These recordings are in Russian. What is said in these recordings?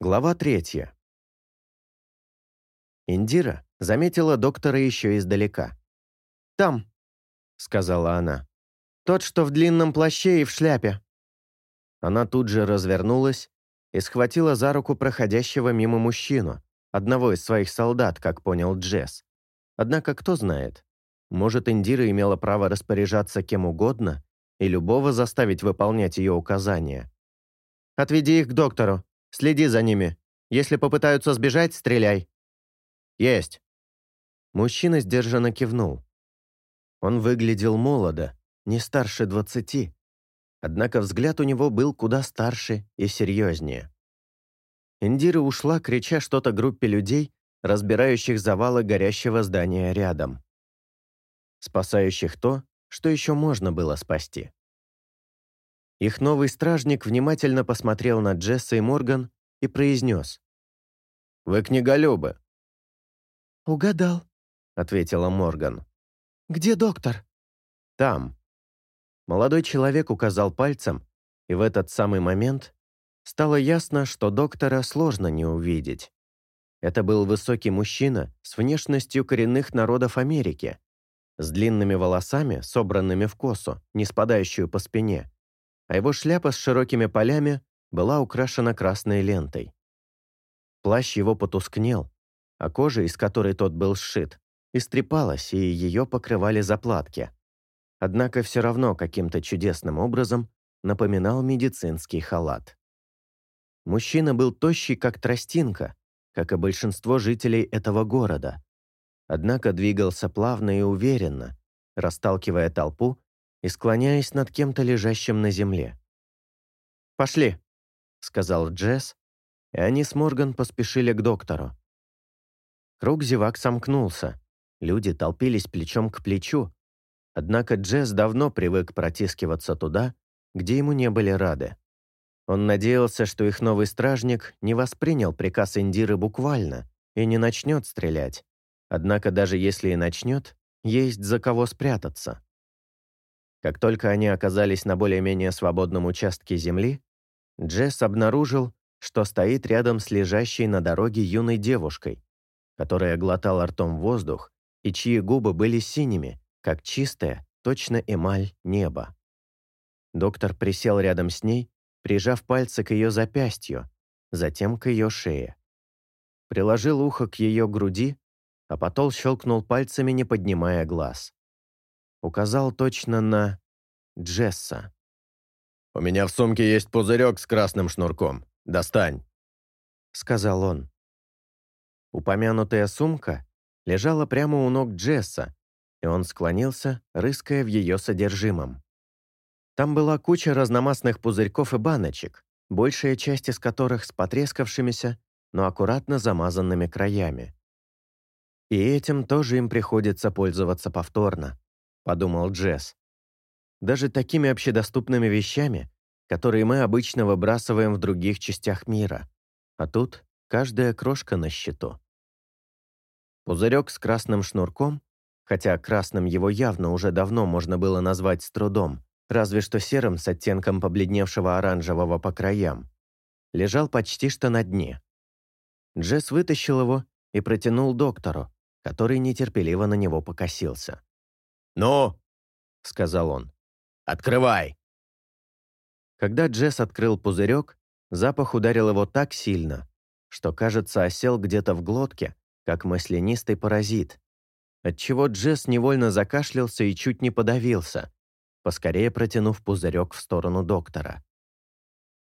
Глава третья. Индира заметила доктора еще издалека. «Там», — сказала она. «Тот, что в длинном плаще и в шляпе». Она тут же развернулась и схватила за руку проходящего мимо мужчину, одного из своих солдат, как понял Джесс. Однако кто знает, может, Индира имела право распоряжаться кем угодно и любого заставить выполнять ее указания. «Отведи их к доктору», Следи за ними. Если попытаются сбежать, стреляй». «Есть». Мужчина сдержанно кивнул. Он выглядел молодо, не старше двадцати. Однако взгляд у него был куда старше и серьезнее. Индира ушла, крича что-то группе людей, разбирающих завалы горящего здания рядом. Спасающих то, что еще можно было спасти. Их новый стражник внимательно посмотрел на Джесса и Морган и произнес. «Вы книголюбы». «Угадал», — ответила Морган. «Где доктор?» «Там». Молодой человек указал пальцем, и в этот самый момент стало ясно, что доктора сложно не увидеть. Это был высокий мужчина с внешностью коренных народов Америки, с длинными волосами, собранными в косу, не спадающую по спине, а его шляпа с широкими полями была украшена красной лентой. Плащ его потускнел, а кожа, из которой тот был сшит, истрепалась, и ее покрывали заплатки. Однако все равно каким-то чудесным образом напоминал медицинский халат. Мужчина был тощий, как тростинка, как и большинство жителей этого города. Однако двигался плавно и уверенно, расталкивая толпу и склоняясь над кем-то лежащим на земле. «Пошли», — сказал Джесс, и они с Морган поспешили к доктору. Круг зевак сомкнулся, люди толпились плечом к плечу, однако Джесс давно привык протискиваться туда, где ему не были рады. Он надеялся, что их новый стражник не воспринял приказ Индиры буквально и не начнет стрелять. Однако даже если и начнет, есть за кого спрятаться. Как только они оказались на более-менее свободном участке земли, Джесс обнаружил, что стоит рядом с лежащей на дороге юной девушкой, которая глотала ртом воздух и чьи губы были синими, как чистая, точно эмаль неба. Доктор присел рядом с ней, прижав пальцы к ее запястью, затем к ее шее. Приложил ухо к ее груди, а потом щелкнул пальцами, не поднимая глаз. Указал точно на Джесса. «У меня в сумке есть пузырек с красным шнурком. Достань», — сказал он. Упомянутая сумка лежала прямо у ног Джесса, и он склонился, рыская в ее содержимом. Там была куча разномастных пузырьков и баночек, большая часть из которых с потрескавшимися, но аккуратно замазанными краями. И этим тоже им приходится пользоваться повторно подумал Джесс. Даже такими общедоступными вещами, которые мы обычно выбрасываем в других частях мира. А тут каждая крошка на счету. Пузырек с красным шнурком, хотя красным его явно уже давно можно было назвать с трудом, разве что серым с оттенком побледневшего оранжевого по краям, лежал почти что на дне. Джесс вытащил его и протянул доктору, который нетерпеливо на него покосился. «Ну?» — сказал он. «Открывай!» Когда Джесс открыл пузырек, запах ударил его так сильно, что, кажется, осел где-то в глотке, как маслянистый паразит, отчего Джесс невольно закашлялся и чуть не подавился, поскорее протянув пузырек в сторону доктора.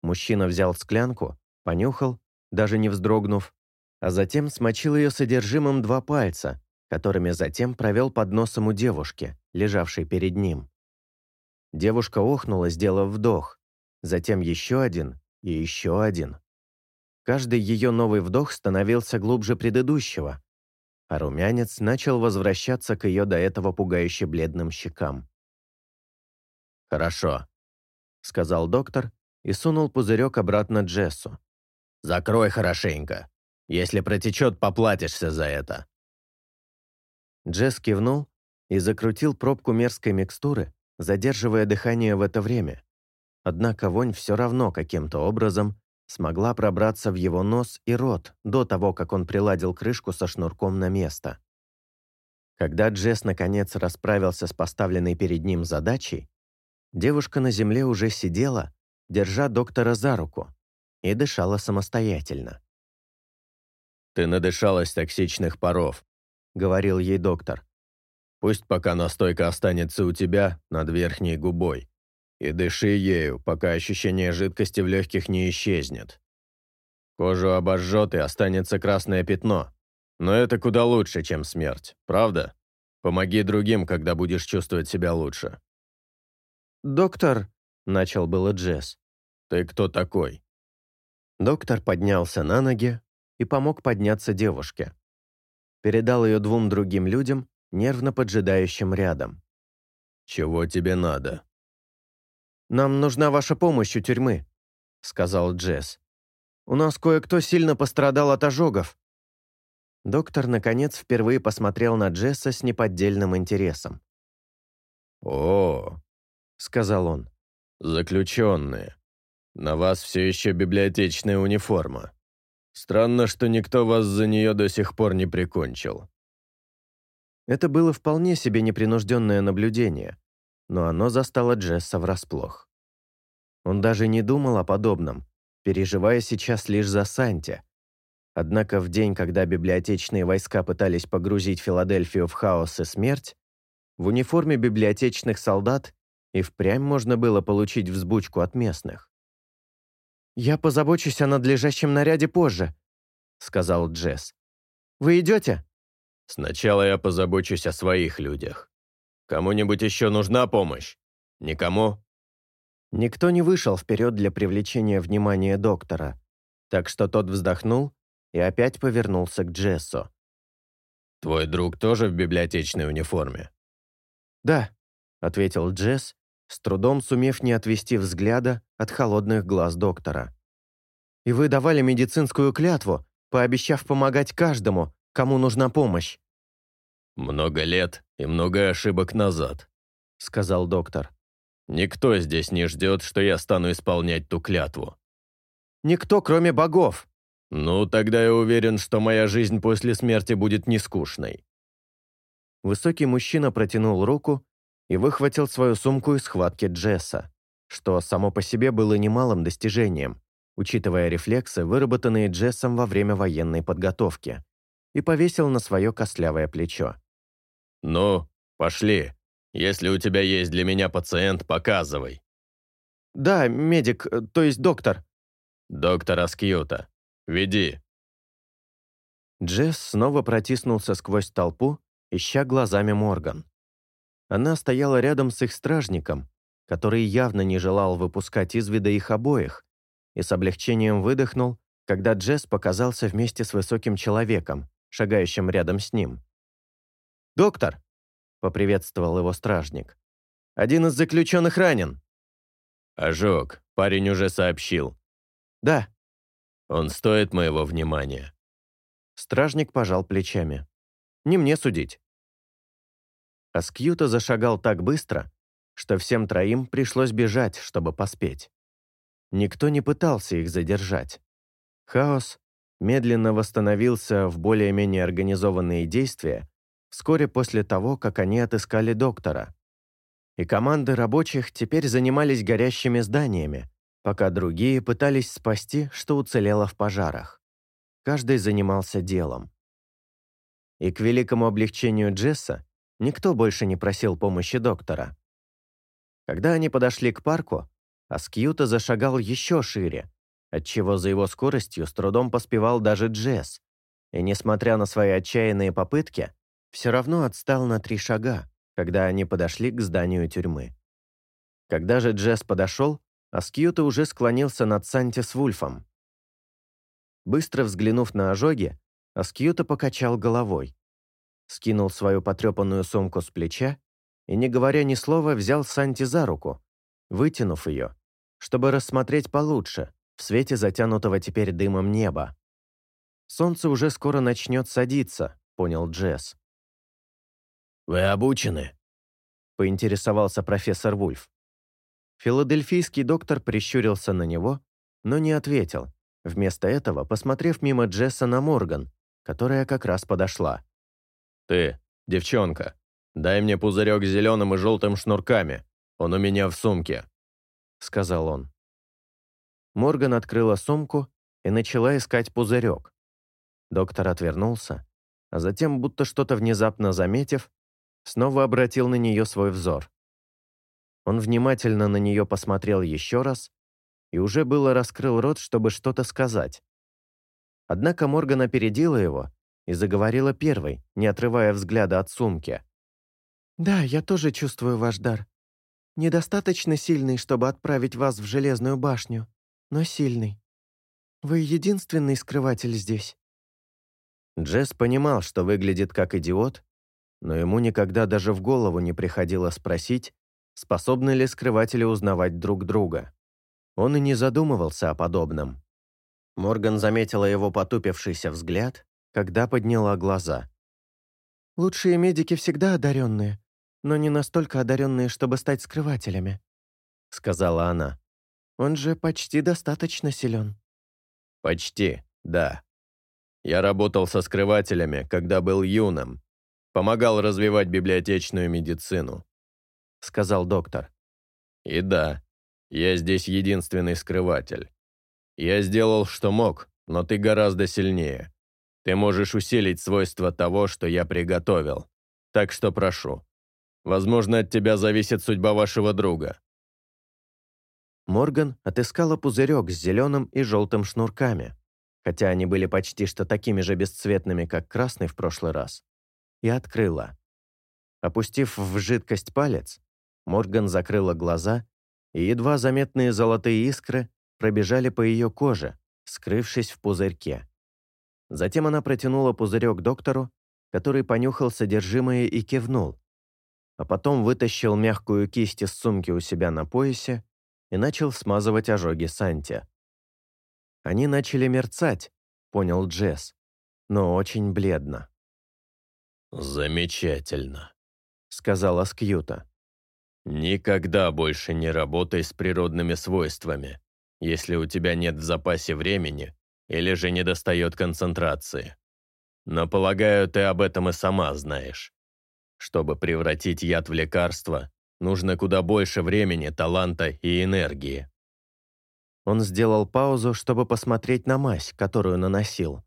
Мужчина взял склянку, понюхал, даже не вздрогнув, а затем смочил ее содержимым два пальца, которыми затем провел под носом у девушки, лежавшей перед ним. Девушка охнула, сделав вдох, затем еще один и еще один. Каждый ее новый вдох становился глубже предыдущего, а румянец начал возвращаться к ее до этого пугающе бледным щекам. «Хорошо», — сказал доктор и сунул пузырек обратно Джессу. «Закрой хорошенько. Если протечет, поплатишься за это». Джесс кивнул и закрутил пробку мерзкой микстуры, задерживая дыхание в это время. Однако вонь все равно каким-то образом смогла пробраться в его нос и рот до того, как он приладил крышку со шнурком на место. Когда Джесс наконец расправился с поставленной перед ним задачей, девушка на земле уже сидела, держа доктора за руку, и дышала самостоятельно. «Ты надышалась токсичных паров», — говорил ей доктор. «Пусть пока настойка останется у тебя над верхней губой, и дыши ею, пока ощущение жидкости в легких не исчезнет. Кожу обожжет и останется красное пятно, но это куда лучше, чем смерть, правда? Помоги другим, когда будешь чувствовать себя лучше». «Доктор», — начал было Джесс. «Ты кто такой?» Доктор поднялся на ноги и помог подняться девушке. Передал ее двум другим людям, нервно поджидающим рядом. «Чего тебе надо?» «Нам нужна ваша помощь у тюрьмы», — сказал Джесс. «У нас кое-кто сильно пострадал от ожогов». Доктор, наконец, впервые посмотрел на Джесса с неподдельным интересом. «О, — сказал он, — заключенные. На вас все еще библиотечная униформа. Странно, что никто вас за нее до сих пор не прикончил». Это было вполне себе непринужденное наблюдение, но оно застало Джесса врасплох. Он даже не думал о подобном, переживая сейчас лишь за Санти. Однако в день, когда библиотечные войска пытались погрузить Филадельфию в хаос и смерть, в униформе библиотечных солдат и впрямь можно было получить взбучку от местных. «Я позабочусь о надлежащем наряде позже», — сказал Джесс. «Вы идете?» «Сначала я позабочусь о своих людях. Кому-нибудь еще нужна помощь? Никому?» Никто не вышел вперед для привлечения внимания доктора, так что тот вздохнул и опять повернулся к Джессу. «Твой друг тоже в библиотечной униформе?» «Да», — ответил Джесс с трудом сумев не отвести взгляда от холодных глаз доктора. «И вы давали медицинскую клятву, пообещав помогать каждому, кому нужна помощь». «Много лет и много ошибок назад», — сказал доктор. «Никто здесь не ждет, что я стану исполнять ту клятву». «Никто, кроме богов». «Ну, тогда я уверен, что моя жизнь после смерти будет нескучной». Высокий мужчина протянул руку и выхватил свою сумку из схватки Джесса, что само по себе было немалым достижением, учитывая рефлексы, выработанные Джессом во время военной подготовки, и повесил на свое костлявое плечо. «Ну, пошли. Если у тебя есть для меня пациент, показывай». «Да, медик, то есть доктор». «Доктор Аскьюта. Веди». Джесс снова протиснулся сквозь толпу, ища глазами Морган. Она стояла рядом с их стражником, который явно не желал выпускать из вида их обоих, и с облегчением выдохнул, когда Джесс показался вместе с высоким человеком, шагающим рядом с ним. «Доктор!» — поприветствовал его стражник. «Один из заключенных ранен». «Ожог, парень уже сообщил». «Да». «Он стоит моего внимания». Стражник пожал плечами. «Не мне судить. Аскьюта зашагал так быстро, что всем троим пришлось бежать, чтобы поспеть. Никто не пытался их задержать. Хаос медленно восстановился в более-менее организованные действия вскоре после того, как они отыскали доктора. И команды рабочих теперь занимались горящими зданиями, пока другие пытались спасти, что уцелело в пожарах. Каждый занимался делом. И к великому облегчению Джесса Никто больше не просил помощи доктора. Когда они подошли к парку, Аскьюта зашагал еще шире, отчего за его скоростью с трудом поспевал даже Джесс, и, несмотря на свои отчаянные попытки, все равно отстал на три шага, когда они подошли к зданию тюрьмы. Когда же Джесс подошел, Аскьюта уже склонился над Санти с Вульфом. Быстро взглянув на ожоги, Аскьюта покачал головой скинул свою потрепанную сумку с плеча и, не говоря ни слова, взял Санти за руку, вытянув ее, чтобы рассмотреть получше в свете затянутого теперь дымом неба. «Солнце уже скоро начнет садиться», — понял Джесс. «Вы обучены?» — поинтересовался профессор Вульф. Филадельфийский доктор прищурился на него, но не ответил, вместо этого посмотрев мимо Джесса на Морган, которая как раз подошла. «Ты, девчонка, дай мне пузырек с зеленым и желтым шнурками. Он у меня в сумке», — сказал он. Морган открыла сумку и начала искать пузырек. Доктор отвернулся, а затем, будто что-то внезапно заметив, снова обратил на нее свой взор. Он внимательно на нее посмотрел еще раз и уже было раскрыл рот, чтобы что-то сказать. Однако Морган опередила его и заговорила первой, не отрывая взгляда от сумки. «Да, я тоже чувствую ваш дар. Недостаточно сильный, чтобы отправить вас в Железную башню, но сильный. Вы единственный скрыватель здесь». Джесс понимал, что выглядит как идиот, но ему никогда даже в голову не приходило спросить, способны ли скрыватели узнавать друг друга. Он и не задумывался о подобном. Морган заметила его потупившийся взгляд, когда подняла глаза. «Лучшие медики всегда одаренные, но не настолько одаренные, чтобы стать скрывателями», — сказала она. «Он же почти достаточно силен». «Почти, да. Я работал со скрывателями, когда был юным. Помогал развивать библиотечную медицину», — сказал доктор. «И да, я здесь единственный скрыватель. Я сделал, что мог, но ты гораздо сильнее. Ты можешь усилить свойства того, что я приготовил. Так что прошу. Возможно, от тебя зависит судьба вашего друга». Морган отыскала пузырек с зеленым и желтым шнурками, хотя они были почти что такими же бесцветными, как красный в прошлый раз, и открыла. Опустив в жидкость палец, Морган закрыла глаза, и едва заметные золотые искры пробежали по ее коже, скрывшись в пузырьке. Затем она протянула пузырек доктору, который понюхал содержимое и кивнул, а потом вытащил мягкую кисть из сумки у себя на поясе и начал смазывать ожоги Санти. Они начали мерцать, понял Джесс, но очень бледно. «Замечательно», — сказала Скьюта. «Никогда больше не работай с природными свойствами если у тебя нет в запасе времени или же недостает концентрации. Но, полагаю, ты об этом и сама знаешь. Чтобы превратить яд в лекарство, нужно куда больше времени, таланта и энергии. Он сделал паузу, чтобы посмотреть на мазь, которую наносил.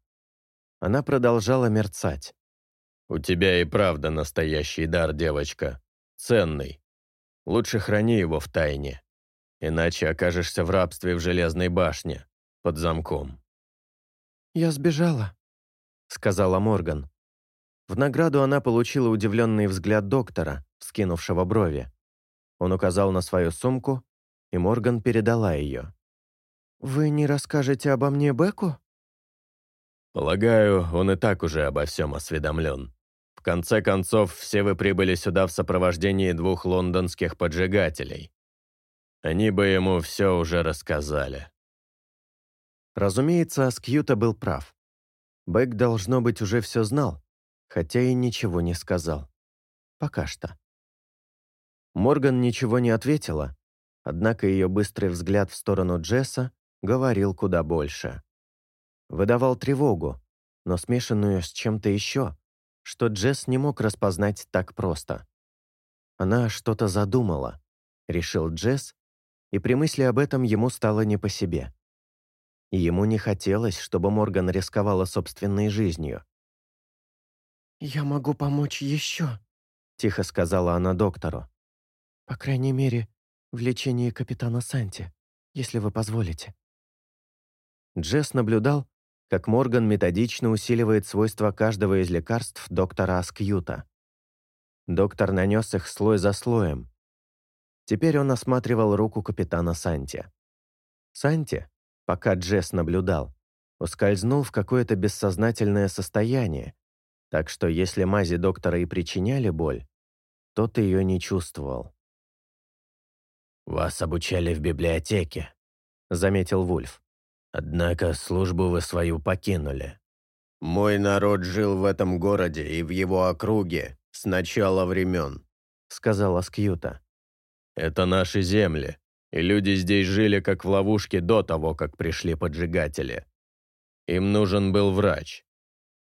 Она продолжала мерцать. «У тебя и правда настоящий дар, девочка. Ценный. Лучше храни его в тайне иначе окажешься в рабстве в Железной башне, под замком». «Я сбежала», — сказала Морган. В награду она получила удивленный взгляд доктора, скинувшего брови. Он указал на свою сумку, и Морган передала ее. «Вы не расскажете обо мне Беку?» «Полагаю, он и так уже обо всем осведомлен. В конце концов, все вы прибыли сюда в сопровождении двух лондонских поджигателей. Они бы ему все уже рассказали. Разумеется, Аскьюта был прав. Бэк, должно быть, уже все знал, хотя и ничего не сказал. Пока что. Морган ничего не ответила, однако ее быстрый взгляд в сторону Джесса говорил куда больше. Выдавал тревогу, но смешанную с чем-то еще, что Джесс не мог распознать так просто. Она что-то задумала, решил Джесс и при мысли об этом ему стало не по себе. Ему не хотелось, чтобы Морган рисковала собственной жизнью. «Я могу помочь еще», — тихо сказала она доктору. «По крайней мере, в лечении капитана Санти, если вы позволите». Джесс наблюдал, как Морган методично усиливает свойства каждого из лекарств доктора Аскьюта. Доктор нанес их слой за слоем, Теперь он осматривал руку капитана Санти. Санти, пока Джесс наблюдал, ускользнул в какое-то бессознательное состояние, так что если мази доктора и причиняли боль, тот ее не чувствовал. «Вас обучали в библиотеке», — заметил Вульф. «Однако службу вы свою покинули. Мой народ жил в этом городе и в его округе с начала времен», — сказала Скьюта. Это наши земли, и люди здесь жили как в ловушке до того, как пришли поджигатели. Им нужен был врач.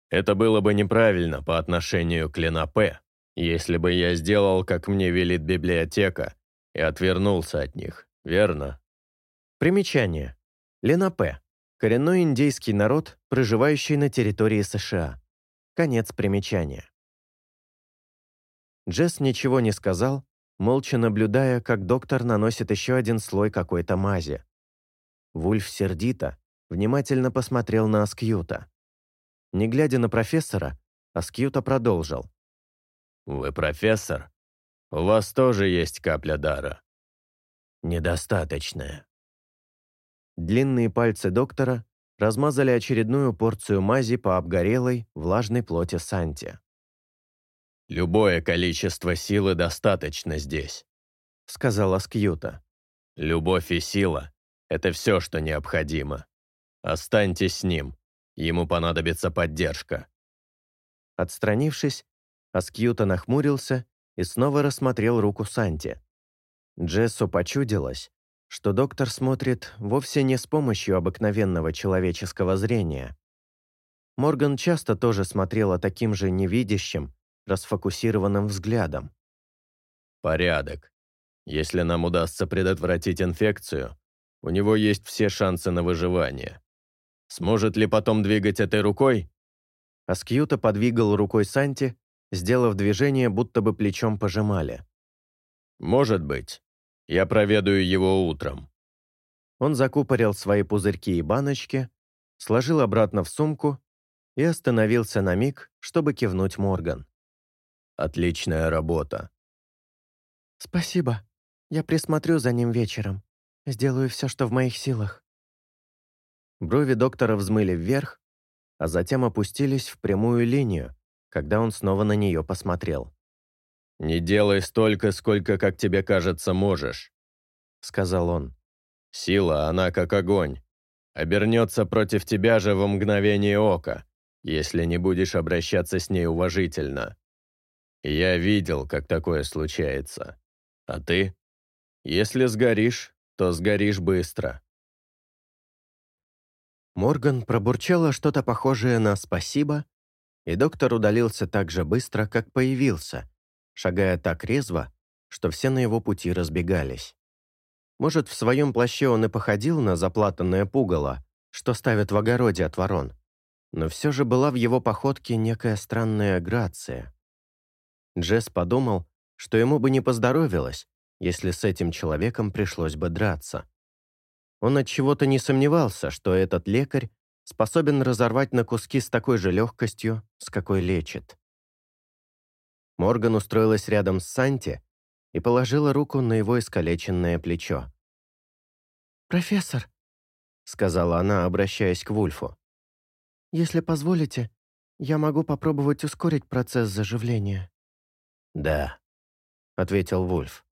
Это было бы неправильно по отношению к Ленапе, если бы я сделал, как мне велит библиотека, и отвернулся от них, верно? Примечание. Ленапе. Коренной индейский народ, проживающий на территории США. Конец примечания. Джесс ничего не сказал, молча наблюдая, как доктор наносит еще один слой какой-то мази. Вульф сердито, внимательно посмотрел на Аскьюта. Не глядя на профессора, Аскьюта продолжил. «Вы профессор? У вас тоже есть капля дара?» «Недостаточная». Длинные пальцы доктора размазали очередную порцию мази по обгорелой, влажной плоти Санти. «Любое количество силы достаточно здесь», — сказала Скьюта. «Любовь и сила — это все, что необходимо. Останьтесь с ним. Ему понадобится поддержка». Отстранившись, Аскьюта нахмурился и снова рассмотрел руку Санти. Джессу почудилось, что доктор смотрит вовсе не с помощью обыкновенного человеческого зрения. Морган часто тоже смотрела таким же невидящим, расфокусированным взглядом. «Порядок. Если нам удастся предотвратить инфекцию, у него есть все шансы на выживание. Сможет ли потом двигать этой рукой?» Аскьюта подвигал рукой Санти, сделав движение, будто бы плечом пожимали. «Может быть. Я проведаю его утром». Он закупорил свои пузырьки и баночки, сложил обратно в сумку и остановился на миг, чтобы кивнуть Морган. Отличная работа». «Спасибо. Я присмотрю за ним вечером. Сделаю все, что в моих силах». Брови доктора взмыли вверх, а затем опустились в прямую линию, когда он снова на нее посмотрел. «Не делай столько, сколько, как тебе кажется, можешь», — сказал он. «Сила, она как огонь. Обернется против тебя же во мгновение ока, если не будешь обращаться с ней уважительно. Я видел, как такое случается. А ты? Если сгоришь, то сгоришь быстро. Морган пробурчала что-то похожее на «спасибо», и доктор удалился так же быстро, как появился, шагая так резво, что все на его пути разбегались. Может, в своем плаще он и походил на заплатанное пугало, что ставят в огороде от ворон, но все же была в его походке некая странная грация. Джесс подумал, что ему бы не поздоровилось, если с этим человеком пришлось бы драться. Он от чего-то не сомневался, что этот лекарь способен разорвать на куски с такой же легкостью, с какой лечит. Морган устроилась рядом с Санти и положила руку на его искалеченное плечо. «Профессор», — сказала она, обращаясь к Вульфу, «если позволите, я могу попробовать ускорить процесс заживления». «Да», — ответил Вульф.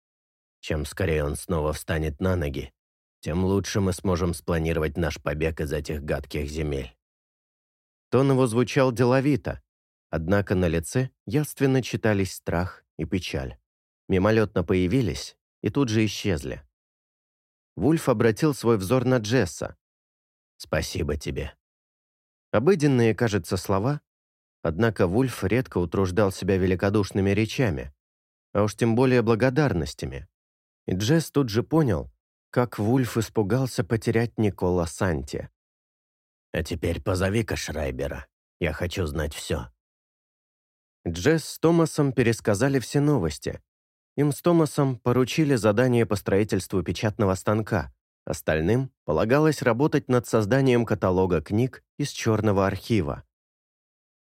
«Чем скорее он снова встанет на ноги, тем лучше мы сможем спланировать наш побег из этих гадких земель». Тон его звучал деловито, однако на лице явственно читались страх и печаль. Мимолетно появились и тут же исчезли. Вульф обратил свой взор на Джесса. «Спасибо тебе». Обыденные, кажется, слова, Однако Вульф редко утруждал себя великодушными речами, а уж тем более благодарностями. И Джесс тут же понял, как Вульф испугался потерять Никола Санти. «А теперь позови-ка Шрайбера. Я хочу знать все». Джесс с Томасом пересказали все новости. Им с Томасом поручили задание по строительству печатного станка. Остальным полагалось работать над созданием каталога книг из черного архива.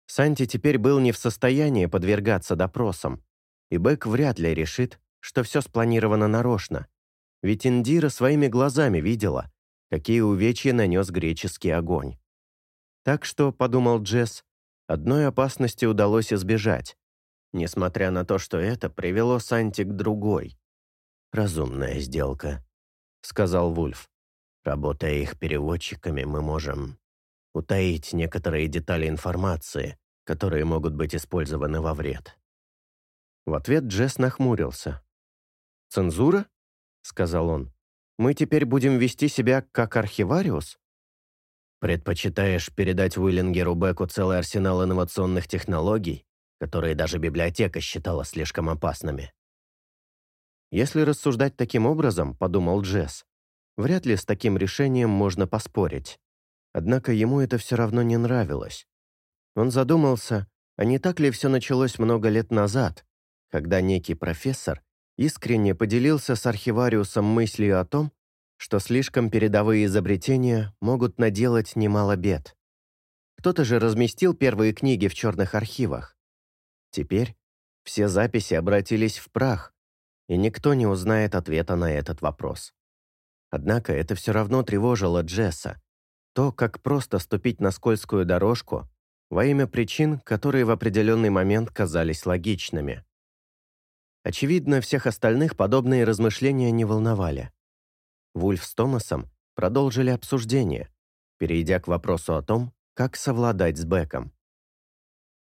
Санти теперь был не в состоянии подвергаться допросам, и Бэк вряд ли решит, что все спланировано нарочно, ведь Индира своими глазами видела, какие увечья нанес греческий огонь. Так что, подумал Джесс, одной опасности удалось избежать, несмотря на то, что это привело Санти к другой. «Разумная сделка», — сказал Вульф. «Работая их переводчиками, мы можем утаить некоторые детали информации, которые могут быть использованы во вред. В ответ Джесс нахмурился. «Цензура?» — сказал он. «Мы теперь будем вести себя как архивариус?» Предпочитаешь передать Уиллингеру Беку целый арсенал инновационных технологий, которые даже библиотека считала слишком опасными? Если рассуждать таким образом, подумал Джесс, вряд ли с таким решением можно поспорить. Однако ему это все равно не нравилось. Он задумался, а не так ли все началось много лет назад, когда некий профессор искренне поделился с архивариусом мыслью о том, что слишком передовые изобретения могут наделать немало бед. Кто-то же разместил первые книги в черных архивах. Теперь все записи обратились в прах, и никто не узнает ответа на этот вопрос. Однако это все равно тревожило Джесса. То, как просто ступить на скользкую дорожку во имя причин, которые в определенный момент казались логичными. Очевидно, всех остальных подобные размышления не волновали. Вульф с Томасом продолжили обсуждение, перейдя к вопросу о том, как совладать с Беком.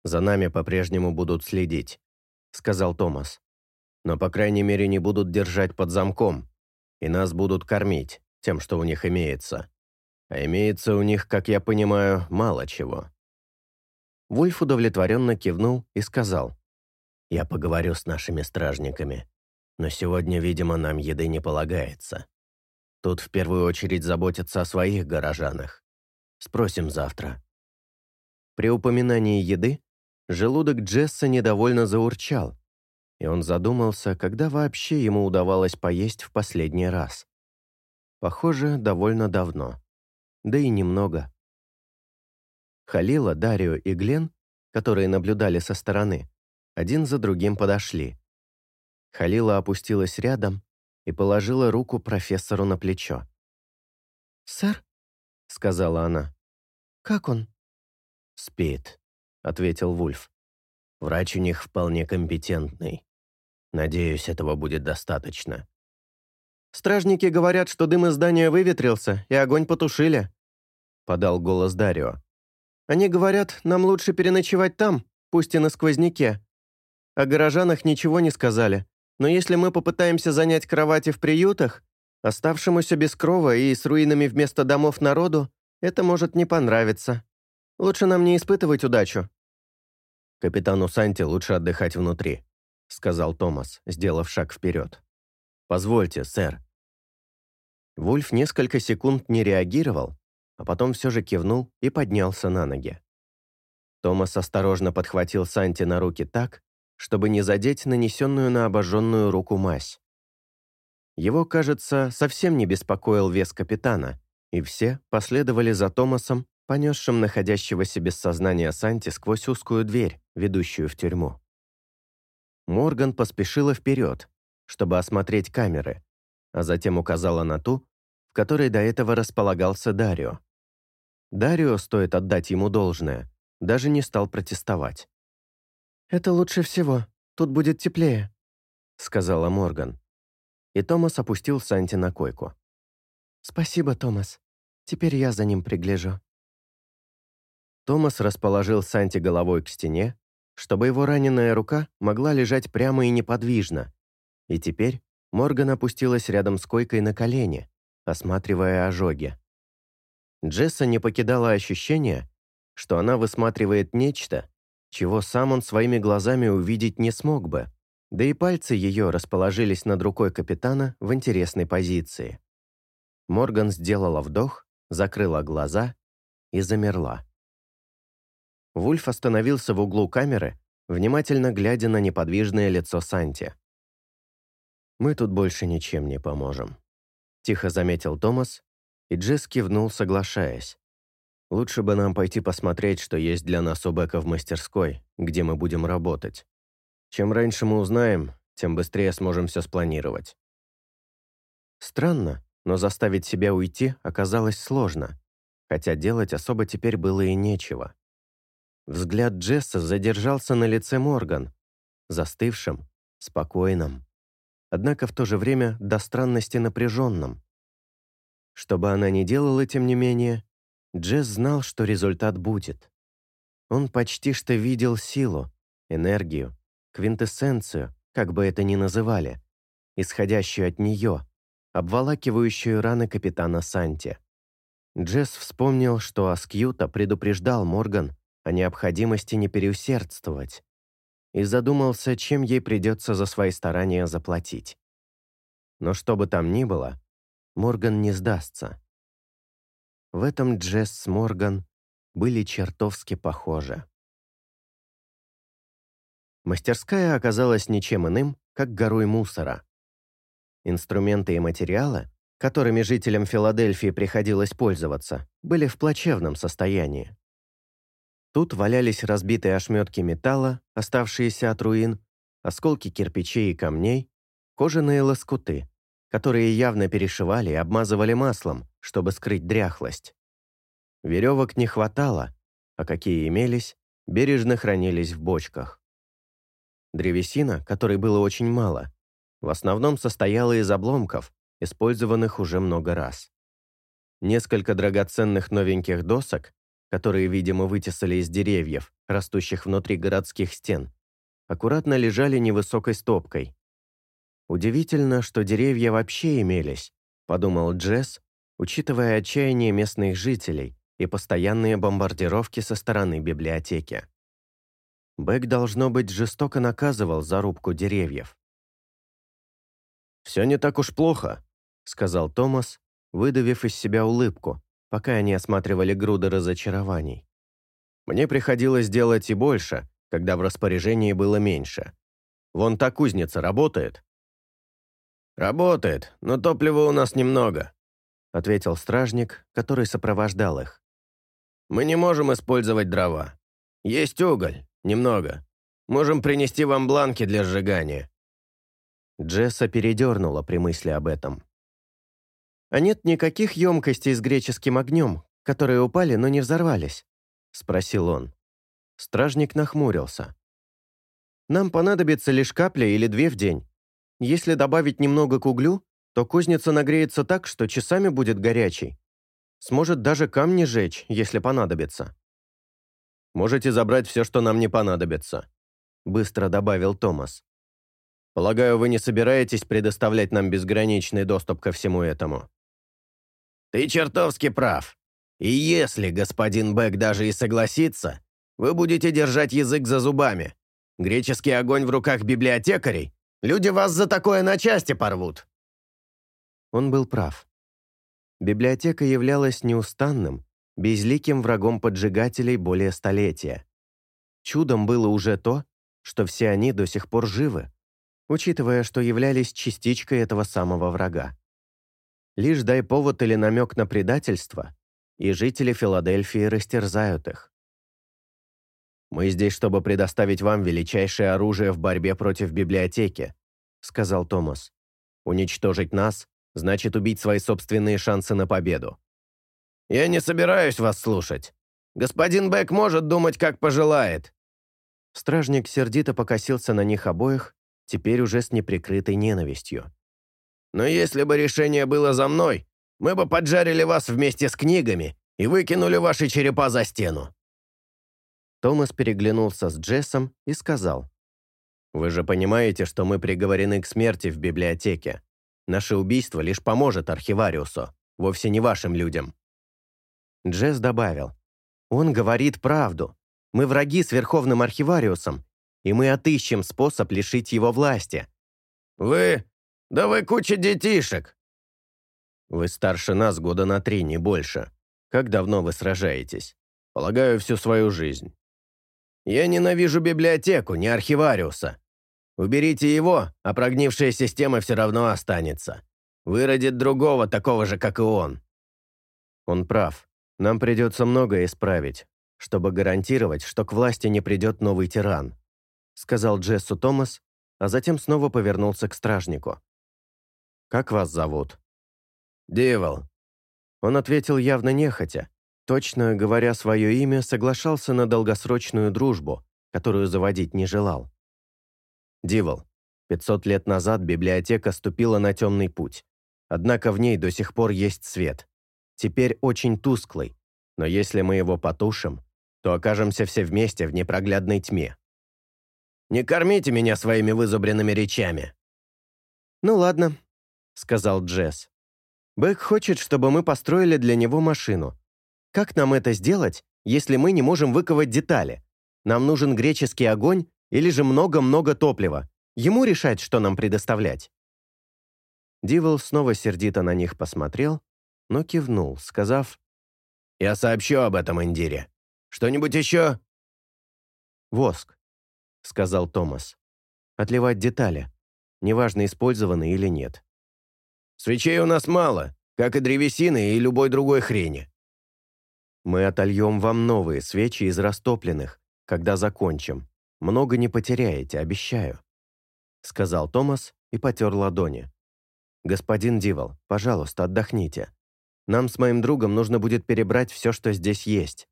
«За нами по-прежнему будут следить», — сказал Томас. «Но, по крайней мере, не будут держать под замком, и нас будут кормить тем, что у них имеется. А имеется у них, как я понимаю, мало чего». Вульф удовлетворенно кивнул и сказал, «Я поговорю с нашими стражниками, но сегодня, видимо, нам еды не полагается. Тут в первую очередь заботятся о своих горожанах. Спросим завтра». При упоминании еды желудок Джесса недовольно заурчал, и он задумался, когда вообще ему удавалось поесть в последний раз. Похоже, довольно давно. Да и немного. Халила, Дарио и Глен, которые наблюдали со стороны, один за другим подошли. Халила опустилась рядом и положила руку профессору на плечо. «Сэр?» — сказала она. «Как он?» «Спит», — ответил Вульф. «Врач у них вполне компетентный. Надеюсь, этого будет достаточно». «Стражники говорят, что дым из здания выветрился, и огонь потушили», — подал голос Дарио. «Они говорят, нам лучше переночевать там, пусть и на сквозняке. О горожанах ничего не сказали, но если мы попытаемся занять кровати в приютах, оставшемуся без крова и с руинами вместо домов народу, это может не понравиться. Лучше нам не испытывать удачу». «Капитану Санти лучше отдыхать внутри», — сказал Томас, сделав шаг вперед. «Позвольте, сэр». Вульф несколько секунд не реагировал, а потом все же кивнул и поднялся на ноги. Томас осторожно подхватил Санти на руки так, чтобы не задеть нанесенную на обожженную руку мазь. Его, кажется, совсем не беспокоил вес капитана, и все последовали за Томасом, понесшим находящегося без сознания Санти сквозь узкую дверь, ведущую в тюрьму. Морган поспешила вперед, чтобы осмотреть камеры, а затем указала на ту, в которой до этого располагался Дарио. Дарио, стоит отдать ему должное, даже не стал протестовать. «Это лучше всего. Тут будет теплее», — сказала Морган. И Томас опустил Санти на койку. «Спасибо, Томас. Теперь я за ним пригляжу». Томас расположил Санти головой к стене, чтобы его раненая рука могла лежать прямо и неподвижно. И теперь Морган опустилась рядом с койкой на колени, осматривая ожоги. Джесса не покидало ощущение, что она высматривает нечто, чего сам он своими глазами увидеть не смог бы, да и пальцы ее расположились над рукой капитана в интересной позиции. Морган сделала вдох, закрыла глаза и замерла. Вульф остановился в углу камеры, внимательно глядя на неподвижное лицо Санти. «Мы тут больше ничем не поможем», — тихо заметил Томас, и Джесс кивнул, соглашаясь. Лучше бы нам пойти посмотреть, что есть для нас у Бека в мастерской, где мы будем работать. Чем раньше мы узнаем, тем быстрее сможем все спланировать. Странно, но заставить себя уйти оказалось сложно, хотя делать особо теперь было и нечего. Взгляд Джесса задержался на лице Морган, застывшим, спокойным, однако в то же время до странности напряженным. Что бы она ни делала, тем не менее, Джесс знал, что результат будет. Он почти что видел силу, энергию, квинтэссенцию, как бы это ни называли, исходящую от нее, обволакивающую раны капитана Санти. Джесс вспомнил, что Аскьюта предупреждал Морган о необходимости не переусердствовать и задумался, чем ей придется за свои старания заплатить. Но что бы там ни было, Морган не сдастся. В этом Джесс с Морган были чертовски похожи. Мастерская оказалась ничем иным, как горой мусора. Инструменты и материалы, которыми жителям Филадельфии приходилось пользоваться, были в плачевном состоянии. Тут валялись разбитые ошметки металла, оставшиеся от руин, осколки кирпичей и камней, кожаные лоскуты, которые явно перешивали и обмазывали маслом, чтобы скрыть дряхлость. Веревок не хватало, а какие имелись, бережно хранились в бочках. Древесина, которой было очень мало, в основном состояла из обломков, использованных уже много раз. Несколько драгоценных новеньких досок которые, видимо, вытесали из деревьев, растущих внутри городских стен, аккуратно лежали невысокой стопкой. «Удивительно, что деревья вообще имелись», — подумал Джесс, учитывая отчаяние местных жителей и постоянные бомбардировки со стороны библиотеки. Бэк, должно быть, жестоко наказывал за рубку деревьев. «Все не так уж плохо», — сказал Томас, выдавив из себя улыбку, пока они осматривали груды разочарований. Мне приходилось делать и больше, когда в распоряжении было меньше. Вон та кузница работает? «Работает, но топлива у нас немного», — ответил стражник, который сопровождал их. «Мы не можем использовать дрова. Есть уголь, немного. Можем принести вам бланки для сжигания». Джесса передернула при мысли об этом. «А нет никаких емкостей с греческим огнем, которые упали, но не взорвались?» — спросил он. Стражник нахмурился. «Нам понадобится лишь капля или две в день. Если добавить немного к углю, то кузница нагреется так, что часами будет горячей. Сможет даже камни жечь, если понадобится». «Можете забрать все, что нам не понадобится», — быстро добавил Томас. «Полагаю, вы не собираетесь предоставлять нам безграничный доступ ко всему этому?» Ты чертовски прав. И если господин Бэк даже и согласится, вы будете держать язык за зубами. Греческий огонь в руках библиотекарей? Люди вас за такое на части порвут. Он был прав. Библиотека являлась неустанным, безликим врагом поджигателей более столетия. Чудом было уже то, что все они до сих пор живы, учитывая, что являлись частичкой этого самого врага. Лишь дай повод или намек на предательство, и жители Филадельфии растерзают их. «Мы здесь, чтобы предоставить вам величайшее оружие в борьбе против библиотеки», сказал Томас. «Уничтожить нас значит убить свои собственные шансы на победу». «Я не собираюсь вас слушать. Господин Бек может думать, как пожелает». Стражник сердито покосился на них обоих, теперь уже с неприкрытой ненавистью. Но если бы решение было за мной, мы бы поджарили вас вместе с книгами и выкинули ваши черепа за стену». Томас переглянулся с Джессом и сказал. «Вы же понимаете, что мы приговорены к смерти в библиотеке. Наше убийство лишь поможет архивариусу, вовсе не вашим людям». Джесс добавил. «Он говорит правду. Мы враги с Верховным Архивариусом, и мы отыщем способ лишить его власти». «Вы да вы куча детишек!» «Вы старше нас года на три, не больше. Как давно вы сражаетесь? Полагаю, всю свою жизнь». «Я ненавижу библиотеку, не архивариуса. Уберите его, а прогнившая система все равно останется. Выродит другого, такого же, как и он». Он прав. Нам придется многое исправить, чтобы гарантировать, что к власти не придет новый тиран», сказал Джессу Томас, а затем снова повернулся к стражнику. Как вас зовут?» «Дивол». Он ответил явно нехотя. Точно говоря свое имя, соглашался на долгосрочную дружбу, которую заводить не желал. Дивол. 500 лет назад библиотека ступила на темный путь. Однако в ней до сих пор есть свет. Теперь очень тусклый, но если мы его потушим, то окажемся все вместе в непроглядной тьме. «Не кормите меня своими вызубренными речами!» «Ну ладно, сказал Джесс. Бэк хочет, чтобы мы построили для него машину. Как нам это сделать, если мы не можем выковать детали? Нам нужен греческий огонь или же много-много топлива. Ему решать, что нам предоставлять». Дивол снова сердито на них посмотрел, но кивнул, сказав, «Я сообщу об этом Индире. Что-нибудь еще?» «Воск», — сказал Томас. «Отливать детали, неважно, использованы или нет». «Свечей у нас мало, как и древесины и любой другой хрени». «Мы отольем вам новые свечи из растопленных, когда закончим. Много не потеряете, обещаю», — сказал Томас и потер ладони. «Господин Дивол, пожалуйста, отдохните. Нам с моим другом нужно будет перебрать все, что здесь есть.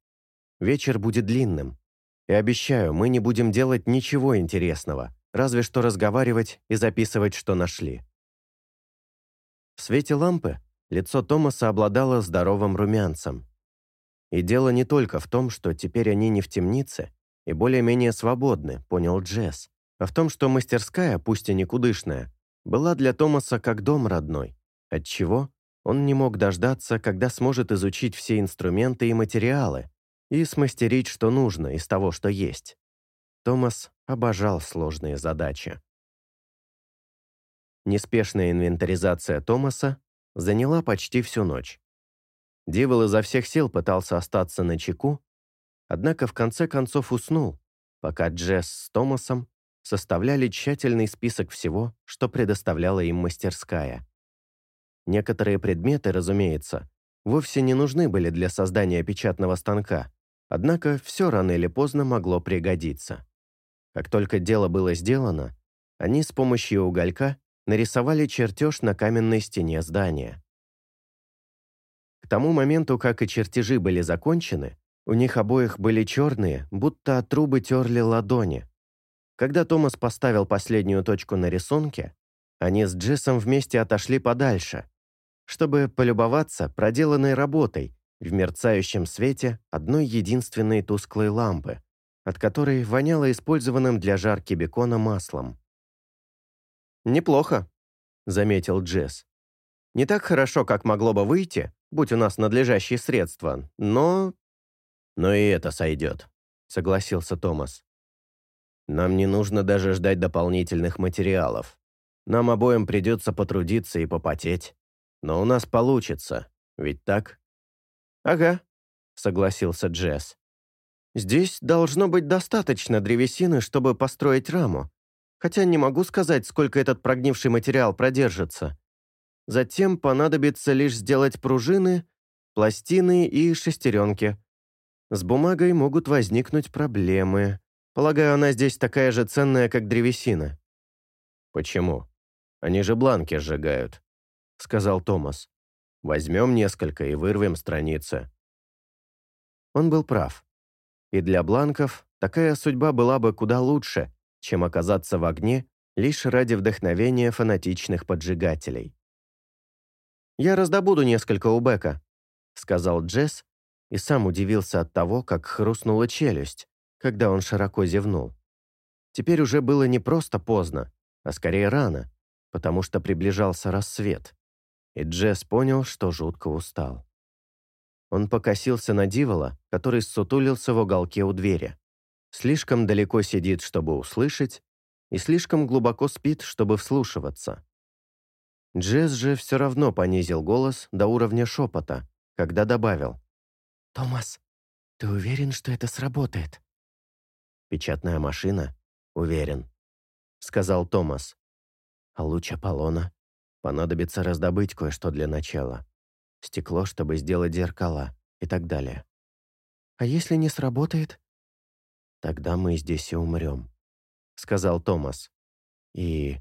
Вечер будет длинным. И обещаю, мы не будем делать ничего интересного, разве что разговаривать и записывать, что нашли». В свете лампы лицо Томаса обладало здоровым румянцем. И дело не только в том, что теперь они не в темнице и более-менее свободны, понял Джесс, а в том, что мастерская, пусть и никудышная, была для Томаса как дом родной, отчего он не мог дождаться, когда сможет изучить все инструменты и материалы и смастерить, что нужно из того, что есть. Томас обожал сложные задачи. Неспешная инвентаризация Томаса заняла почти всю ночь. Дивол изо всех сил пытался остаться на чеку, однако в конце концов уснул, пока Джесс с Томасом составляли тщательный список всего, что предоставляла им мастерская. Некоторые предметы, разумеется, вовсе не нужны были для создания печатного станка, однако все рано или поздно могло пригодиться. Как только дело было сделано, они с помощью уголька нарисовали чертеж на каменной стене здания. К тому моменту, как и чертежи были закончены, у них обоих были черные, будто от трубы терли ладони. Когда Томас поставил последнюю точку на рисунке, они с Джессом вместе отошли подальше, чтобы полюбоваться проделанной работой в мерцающем свете одной единственной тусклой лампы, от которой воняло использованным для жарки бекона маслом. «Неплохо», — заметил Джесс. «Не так хорошо, как могло бы выйти, будь у нас надлежащие средства, но...» «Но и это сойдет», — согласился Томас. «Нам не нужно даже ждать дополнительных материалов. Нам обоим придется потрудиться и попотеть. Но у нас получится, ведь так?» «Ага», — согласился Джесс. «Здесь должно быть достаточно древесины, чтобы построить раму хотя не могу сказать, сколько этот прогнивший материал продержится. Затем понадобится лишь сделать пружины, пластины и шестеренки. С бумагой могут возникнуть проблемы. Полагаю, она здесь такая же ценная, как древесина». «Почему? Они же бланки сжигают», — сказал Томас. «Возьмем несколько и вырвем страницы». Он был прав. И для бланков такая судьба была бы куда лучше, чем оказаться в огне лишь ради вдохновения фанатичных поджигателей. «Я раздобуду несколько у Бека», — сказал Джесс, и сам удивился от того, как хрустнула челюсть, когда он широко зевнул. Теперь уже было не просто поздно, а скорее рано, потому что приближался рассвет, и Джесс понял, что жутко устал. Он покосился на Дивола, который сутулился в уголке у двери. Слишком далеко сидит, чтобы услышать, и слишком глубоко спит, чтобы вслушиваться. Джесс же все равно понизил голос до уровня шепота, когда добавил. «Томас, ты уверен, что это сработает?» «Печатная машина? Уверен», — сказал Томас. «А луч Аполлона? Понадобится раздобыть кое-что для начала. Стекло, чтобы сделать зеркала и так далее». «А если не сработает?» «Тогда мы здесь и умрем», — сказал Томас. «И...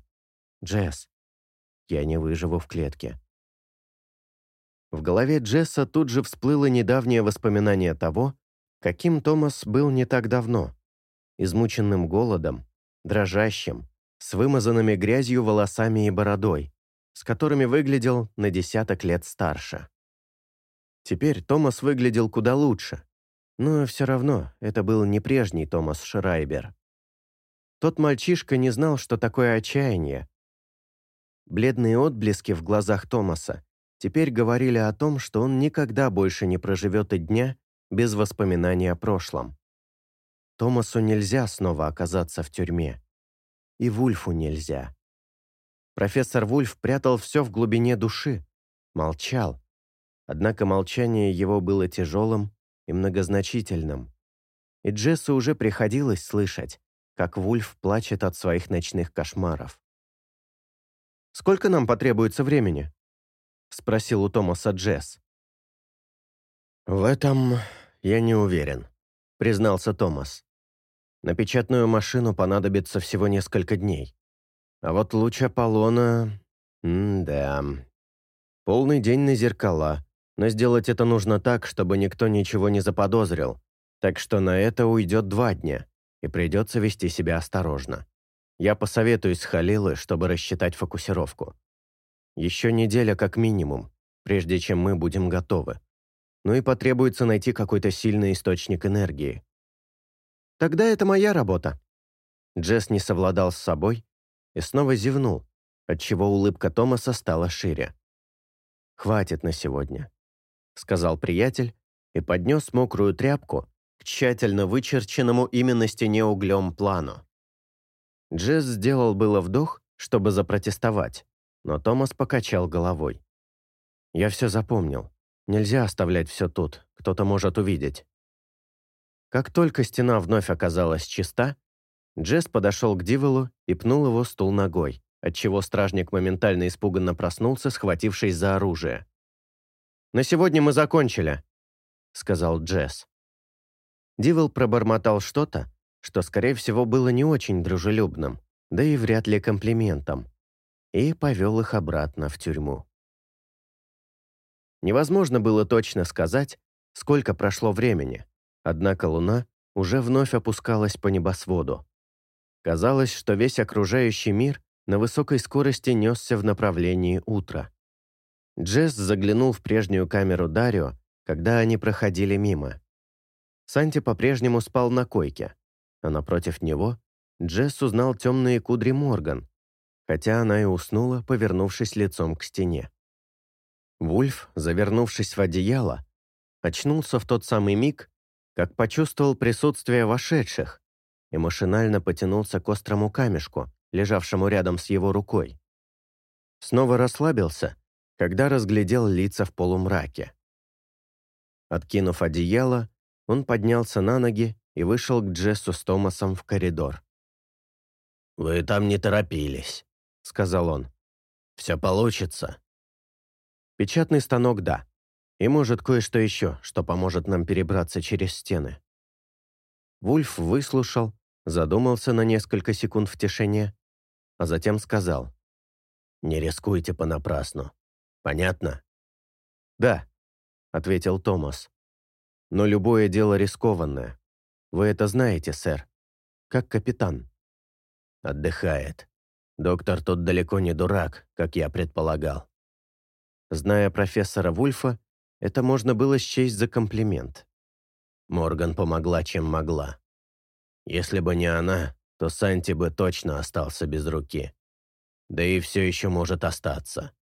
Джесс, я не выживу в клетке». В голове Джесса тут же всплыло недавнее воспоминание того, каким Томас был не так давно. Измученным голодом, дрожащим, с вымазанными грязью волосами и бородой, с которыми выглядел на десяток лет старше. Теперь Томас выглядел куда лучше, но все равно это был не прежний Томас Шрайбер. Тот мальчишка не знал, что такое отчаяние. Бледные отблески в глазах Томаса теперь говорили о том, что он никогда больше не проживет и дня без воспоминаний о прошлом. Томасу нельзя снова оказаться в тюрьме. И Вульфу нельзя. Профессор Вульф прятал все в глубине души, молчал. Однако молчание его было тяжелым и многозначительным. И Джессу уже приходилось слышать, как Вульф плачет от своих ночных кошмаров. «Сколько нам потребуется времени?» — спросил у Томаса Джесс. «В этом я не уверен», — признался Томас. «На печатную машину понадобится всего несколько дней. А вот луч Аполлона... М-да. Полный день на зеркала, но сделать это нужно так, чтобы никто ничего не заподозрил, так что на это уйдет два дня, и придется вести себя осторожно. Я посоветуюсь с Халилой, чтобы рассчитать фокусировку. Еще неделя как минимум, прежде чем мы будем готовы. Ну и потребуется найти какой-то сильный источник энергии. Тогда это моя работа. Джесс не совладал с собой и снова зевнул, отчего улыбка Томаса стала шире. «Хватит на сегодня», — сказал приятель и поднес мокрую тряпку к тщательно вычерченному именно стене углем плану. Джесс сделал было вдох, чтобы запротестовать, но Томас покачал головой. «Я все запомнил. Нельзя оставлять все тут, кто-то может увидеть». Как только стена вновь оказалась чиста, Джесс подошел к Дивелу и пнул его стул ногой, отчего стражник моментально испуганно проснулся, схватившись за оружие. «На сегодня мы закончили», — сказал Джесс. Дивел пробормотал что-то, что, скорее всего, было не очень дружелюбным, да и вряд ли комплиментом, и повел их обратно в тюрьму. Невозможно было точно сказать, сколько прошло времени, однако луна уже вновь опускалась по небосводу. Казалось, что весь окружающий мир на высокой скорости несся в направлении утра. Джесс заглянул в прежнюю камеру Дарио, когда они проходили мимо. Санти по-прежнему спал на койке, а напротив него Джесс узнал темные кудри Морган, хотя она и уснула, повернувшись лицом к стене. Вульф, завернувшись в одеяло, очнулся в тот самый миг, как почувствовал присутствие вошедших, и машинально потянулся к острому камешку, лежавшему рядом с его рукой. Снова расслабился, когда разглядел лица в полумраке. Откинув одеяло, он поднялся на ноги и вышел к Джессу с Томасом в коридор. «Вы там не торопились», — сказал он. «Все получится». Печатный станок — да. И может кое-что еще, что поможет нам перебраться через стены. Вульф выслушал, задумался на несколько секунд в тишине, а затем сказал. «Не рискуйте понапрасну. Понятно?» «Да», — ответил Томас. «Но любое дело рискованное. Вы это знаете, сэр. Как капитан». «Отдыхает. Доктор тут далеко не дурак, как я предполагал». Зная профессора Вульфа, это можно было счесть за комплимент. Морган помогла, чем могла. Если бы не она, то Санти бы точно остался без руки. Да и все еще может остаться.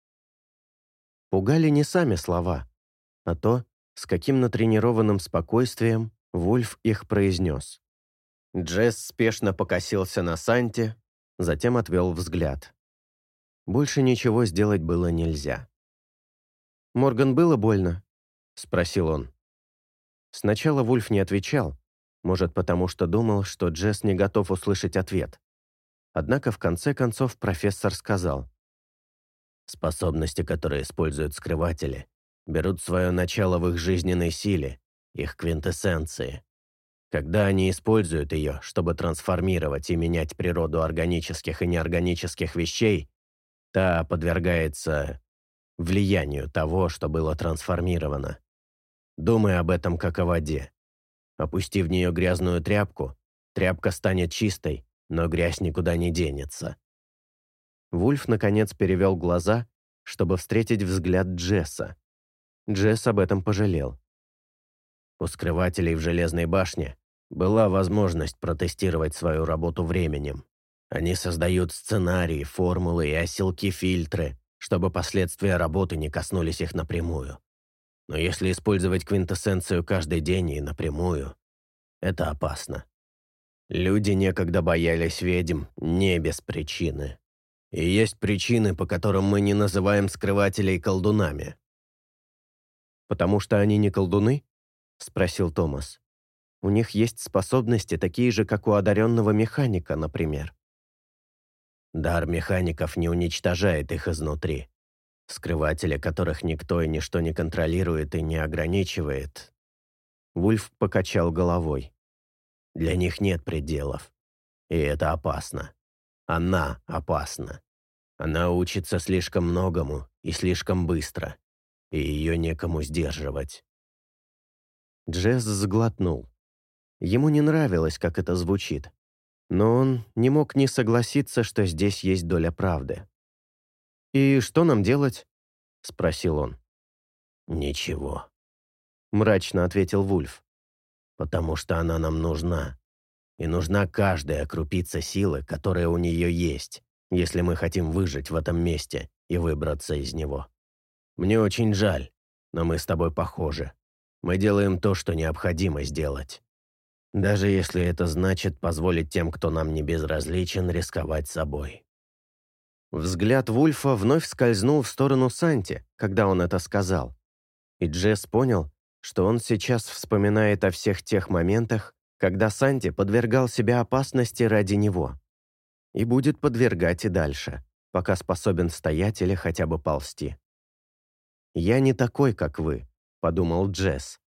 Пугали не сами слова, а то, с каким натренированным спокойствием Вульф их произнес. Джесс спешно покосился на Санти, затем отвел взгляд. Больше ничего сделать было нельзя. «Морган было больно?» — спросил он. Сначала Вульф не отвечал, может, потому что думал, что Джесс не готов услышать ответ. Однако в конце концов профессор сказал. «Способности, которые используют скрыватели, берут свое начало в их жизненной силе, их квинтэссенции. Когда они используют ее, чтобы трансформировать и менять природу органических и неорганических вещей, та подвергается влиянию того, что было трансформировано. Думай об этом как о воде. Опусти в нее грязную тряпку, тряпка станет чистой, но грязь никуда не денется. Вульф, наконец, перевел глаза, чтобы встретить взгляд Джесса. Джесс об этом пожалел. У скрывателей в Железной башне была возможность протестировать свою работу временем. Они создают сценарии, формулы и оселки-фильтры, чтобы последствия работы не коснулись их напрямую. Но если использовать квинтэссенцию каждый день и напрямую, это опасно. Люди некогда боялись ведьм не без причины. И есть причины, по которым мы не называем скрывателей колдунами. «Потому что они не колдуны?» — спросил Томас. «У них есть способности, такие же, как у одаренного механика, например». Дар механиков не уничтожает их изнутри. Скрыватели, которых никто и ничто не контролирует и не ограничивает. Вульф покачал головой. Для них нет пределов. И это опасно. Она опасна. Она учится слишком многому и слишком быстро, и ее некому сдерживать. Джесс сглотнул. Ему не нравилось, как это звучит но он не мог не согласиться, что здесь есть доля правды. «И что нам делать?» — спросил он. «Ничего», — мрачно ответил Вульф. «Потому что она нам нужна. И нужна каждая крупица силы, которая у нее есть, если мы хотим выжить в этом месте и выбраться из него. Мне очень жаль, но мы с тобой похожи. Мы делаем то, что необходимо сделать. Даже если это значит позволить тем, кто нам не безразличен, рисковать собой. Взгляд Вульфа вновь скользнул в сторону Санти, когда он это сказал. И Джесс понял, что он сейчас вспоминает о всех тех моментах, когда Санти подвергал себя опасности ради него. И будет подвергать и дальше, пока способен стоять или хотя бы ползти. «Я не такой, как вы», — подумал Джесс.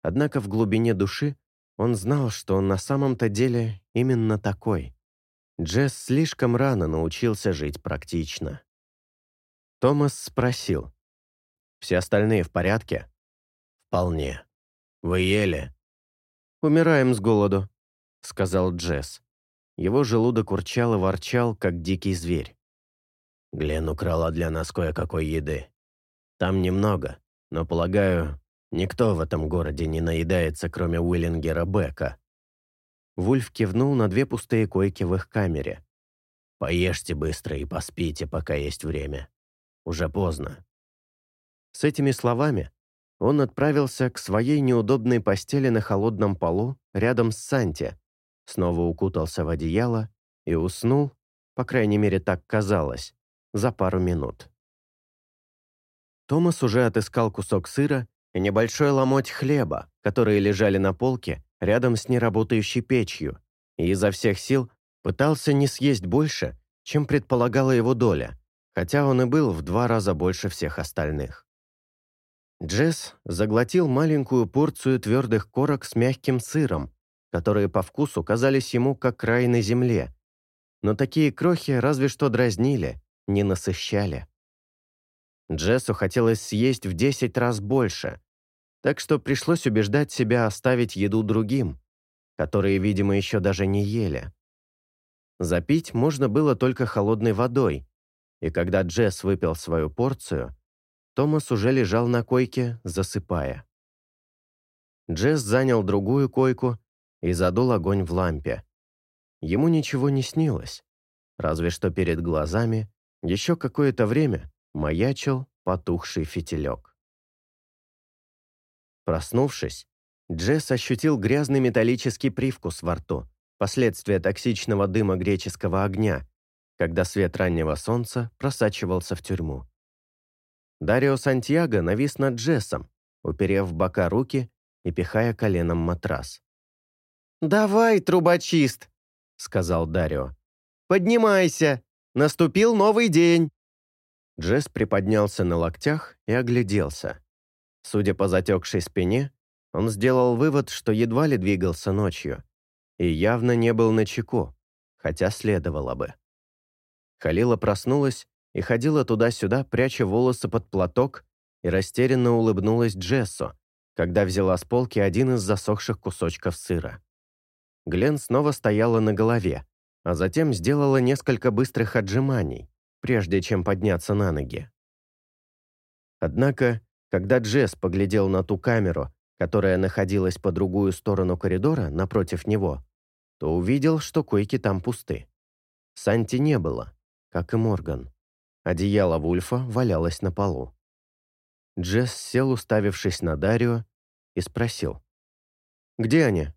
Однако в глубине души он знал, что он на самом-то деле именно такой. Джесс слишком рано научился жить практично. Томас спросил. «Все остальные в порядке?» «Вполне. Вы ели?» «Умираем с голоду», — сказал Джесс. Его желудок урчал и ворчал, как дикий зверь. Глен украла для нас кое-какой еды. Там немного, но, полагаю, Никто в этом городе не наедается, кроме Уиллингера Бека». Вульф кивнул на две пустые койки в их камере. «Поешьте быстро и поспите, пока есть время. Уже поздно». С этими словами он отправился к своей неудобной постели на холодном полу рядом с Санти, снова укутался в одеяло и уснул, по крайней мере так казалось, за пару минут. Томас уже отыскал кусок сыра и небольшой ломоть хлеба, которые лежали на полке рядом с неработающей печью, и изо всех сил пытался не съесть больше, чем предполагала его доля, хотя он и был в два раза больше всех остальных. Джесс заглотил маленькую порцию твердых корок с мягким сыром, которые по вкусу казались ему как рай на земле, но такие крохи разве что дразнили, не насыщали. Джессу хотелось съесть в 10 раз больше, так что пришлось убеждать себя оставить еду другим, которые, видимо, еще даже не ели. Запить можно было только холодной водой, и когда Джесс выпил свою порцию, Томас уже лежал на койке, засыпая. Джесс занял другую койку и задул огонь в лампе. Ему ничего не снилось, разве что перед глазами еще какое-то время маячил потухший фитилек. Проснувшись, Джесс ощутил грязный металлический привкус во рту, последствия токсичного дыма греческого огня, когда свет раннего солнца просачивался в тюрьму. Дарио Сантьяго навис над Джессом, уперев в бока руки и пихая коленом матрас. «Давай, трубочист!» — сказал Дарио. «Поднимайся! Наступил новый день!» Джесс приподнялся на локтях и огляделся. Судя по затекшей спине, он сделал вывод, что едва ли двигался ночью и явно не был на чеку, хотя следовало бы. Халила проснулась и ходила туда-сюда, пряча волосы под платок, и растерянно улыбнулась Джессу, когда взяла с полки один из засохших кусочков сыра. Глен снова стояла на голове, а затем сделала несколько быстрых отжиманий, прежде чем подняться на ноги. Однако, когда Джесс поглядел на ту камеру, которая находилась по другую сторону коридора напротив него, то увидел, что койки там пусты. Санти не было, как и Морган. Одеяло Вульфа валялось на полу. Джесс сел, уставившись на Дарио, и спросил. «Где они?»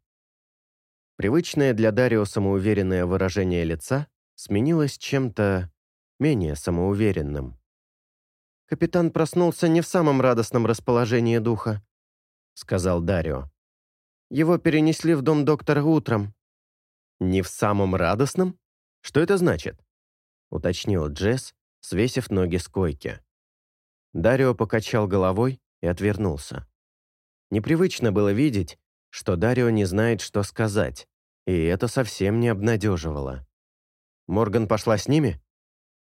Привычное для Дарио самоуверенное выражение лица сменилось чем-то менее самоуверенным. «Капитан проснулся не в самом радостном расположении духа», — сказал Дарио. «Его перенесли в дом доктора утром». «Не в самом радостном? Что это значит?» — уточнил Джесс, свесив ноги с койки. Дарио покачал головой и отвернулся. Непривычно было видеть, что Дарио не знает, что сказать, и это совсем не обнадеживало. «Морган пошла с ними?»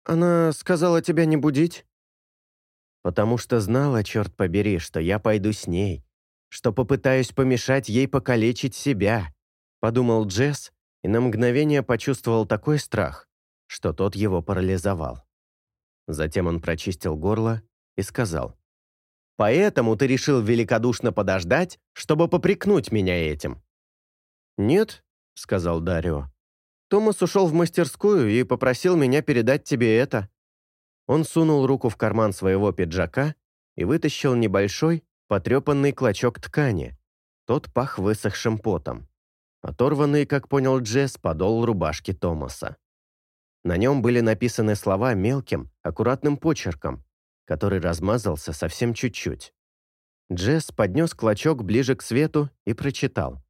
«Она сказала тебя не будить?» «Потому что знала, черт побери, что я пойду с ней, что попытаюсь помешать ей покалечить себя», подумал Джесс и на мгновение почувствовал такой страх, что тот его парализовал. Затем он прочистил горло и сказал, Поэтому ты решил великодушно подождать, чтобы попрекнуть меня этим?» «Нет», — сказал Дарио. «Томас ушел в мастерскую и попросил меня передать тебе это». Он сунул руку в карман своего пиджака и вытащил небольшой, потрепанный клочок ткани. Тот пах высохшим потом. Оторванный, как понял Джесс, подол рубашки Томаса. На нем были написаны слова мелким, аккуратным почерком, который размазался совсем чуть-чуть. Джесс поднес клочок ближе к свету и прочитал.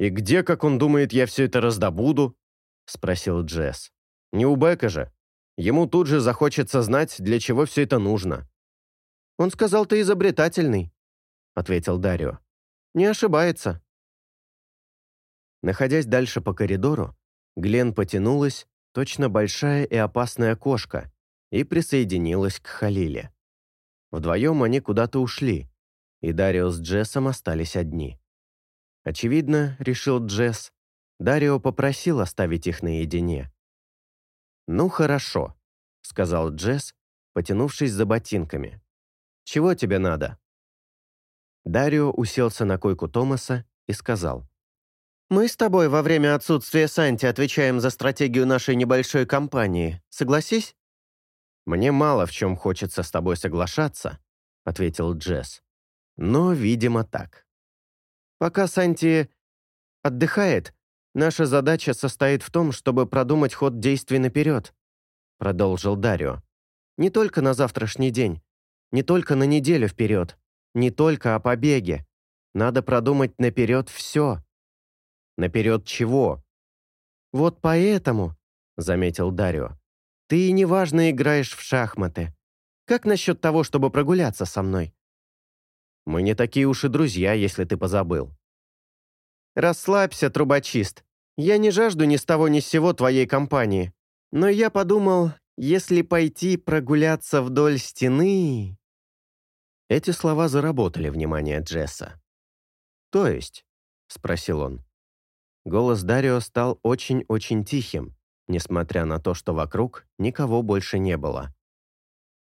«И где, как он думает, я все это раздобуду?» — спросил Джесс. «Не у Бека же. Ему тут же захочется знать, для чего все это нужно». «Он сказал, ты изобретательный», — ответил Дарио. «Не ошибается». Находясь дальше по коридору, Глен потянулась, точно большая и опасная кошка, и присоединилась к Халиле. Вдвоем они куда-то ушли, и Дарио с Джессом остались одни. Очевидно, решил Джесс, Дарио попросил оставить их наедине. «Ну, хорошо», — сказал Джесс, потянувшись за ботинками. «Чего тебе надо?» Дарио уселся на койку Томаса и сказал. «Мы с тобой во время отсутствия Санти отвечаем за стратегию нашей небольшой компании. Согласись?» «Мне мало в чем хочется с тобой соглашаться», — ответил Джесс. «Но, видимо, так. Пока Санти отдыхает, наша задача состоит в том, чтобы продумать ход действий наперед», — продолжил Дарио. «Не только на завтрашний день, не только на неделю вперед, не только о побеге. Надо продумать наперед все». «Наперед чего?» «Вот поэтому», — заметил Дарио, ты неважно играешь в шахматы. Как насчет того, чтобы прогуляться со мной? Мы не такие уж и друзья, если ты позабыл. Расслабься, трубочист. Я не жажду ни с того ни с сего твоей компании. Но я подумал, если пойти прогуляться вдоль стены... Эти слова заработали внимание Джесса. «То есть?» — спросил он. Голос Дарио стал очень-очень тихим, несмотря на то, что вокруг никого больше не было.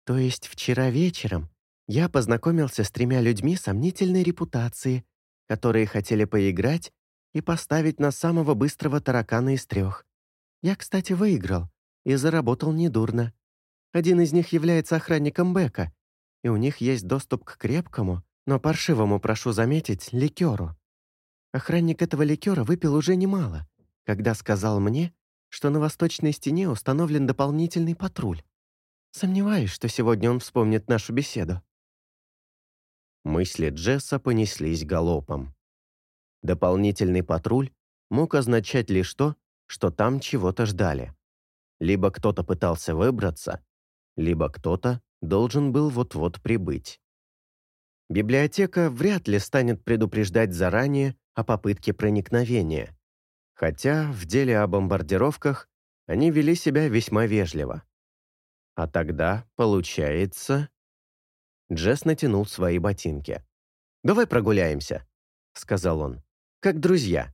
«То есть вчера вечером я познакомился с тремя людьми сомнительной репутации, которые хотели поиграть и поставить на самого быстрого таракана из трех. Я, кстати, выиграл и заработал недурно. Один из них является охранником Бека, и у них есть доступ к крепкому, но паршивому, прошу заметить, ликеру. Охранник этого ликера выпил уже немало, когда сказал мне, что на восточной стене установлен дополнительный патруль. Сомневаюсь, что сегодня он вспомнит нашу беседу». Мысли Джесса понеслись галопом. Дополнительный патруль мог означать лишь то, что там чего-то ждали. Либо кто-то пытался выбраться, либо кто-то должен был вот-вот прибыть. Библиотека вряд ли станет предупреждать заранее о попытке проникновения хотя в деле о бомбардировках они вели себя весьма вежливо. А тогда, получается... Джесс натянул свои ботинки. «Давай прогуляемся», — сказал он, — «как друзья».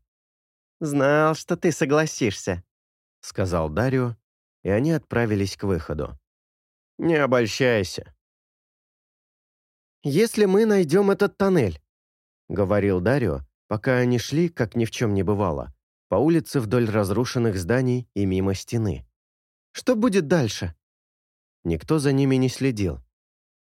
«Знал, что ты согласишься», — сказал Дарио, и они отправились к выходу. «Не обольщайся». «Если мы найдем этот тоннель», — говорил Дарио, пока они шли, как ни в чем не бывало, по улице вдоль разрушенных зданий и мимо стены. «Что будет дальше? Никто за ними не следил.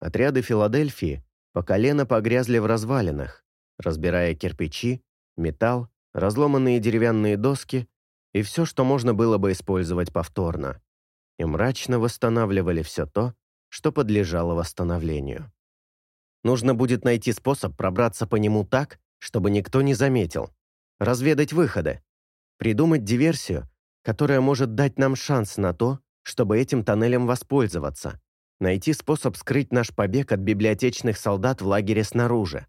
Отряды Филадельфии по колено погрязли в развалинах, разбирая кирпичи, металл, разломанные деревянные доски и все, что можно было бы использовать повторно. И мрачно восстанавливали все то, что подлежало восстановлению. Нужно будет найти способ пробраться по нему так, чтобы никто не заметил. Разведать выходы. Придумать диверсию, которая может дать нам шанс на то, чтобы этим тоннелем воспользоваться. Найти способ скрыть наш побег от библиотечных солдат в лагере снаружи.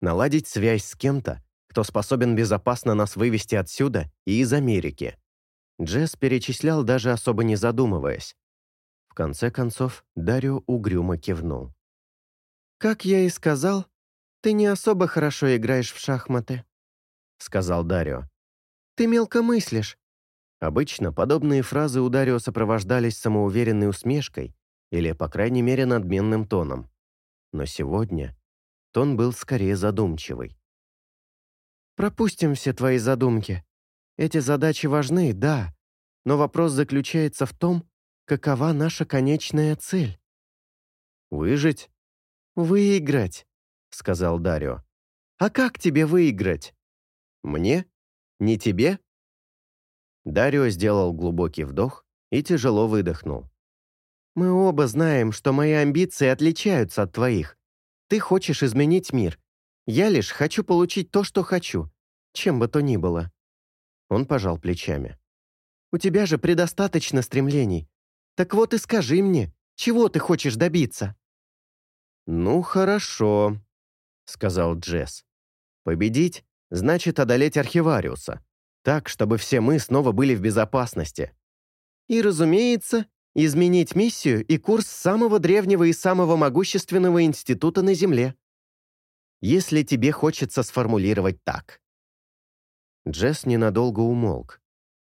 Наладить связь с кем-то, кто способен безопасно нас вывести отсюда и из Америки. Джесс перечислял, даже особо не задумываясь. В конце концов, Дарио угрюмо кивнул. «Как я и сказал, ты не особо хорошо играешь в шахматы», — сказал Дарио. «Ты мелко мыслишь». Обычно подобные фразы у Дарио сопровождались самоуверенной усмешкой или, по крайней мере, надменным тоном. Но сегодня тон был скорее задумчивый. Пропустим все твои задумки. Эти задачи важны, да, но вопрос заключается в том, какова наша конечная цель. «Выжить?» «Выиграть», — сказал Дарио. «А как тебе выиграть?» «Мне? Не тебе?» Дарио сделал глубокий вдох и тяжело выдохнул. «Мы оба знаем, что мои амбиции отличаются от твоих. Ты хочешь изменить мир, я лишь хочу получить то, что хочу, чем бы то ни было». Он пожал плечами. «У тебя же предостаточно стремлений. Так вот и скажи мне, чего ты хочешь добиться?» «Ну, хорошо», — сказал Джесс. «Победить значит одолеть Архивариуса, так, чтобы все мы снова были в безопасности». «И, разумеется, изменить миссию и курс самого древнего и самого могущественного института на Земле», если тебе хочется сформулировать так». Джесс ненадолго умолк.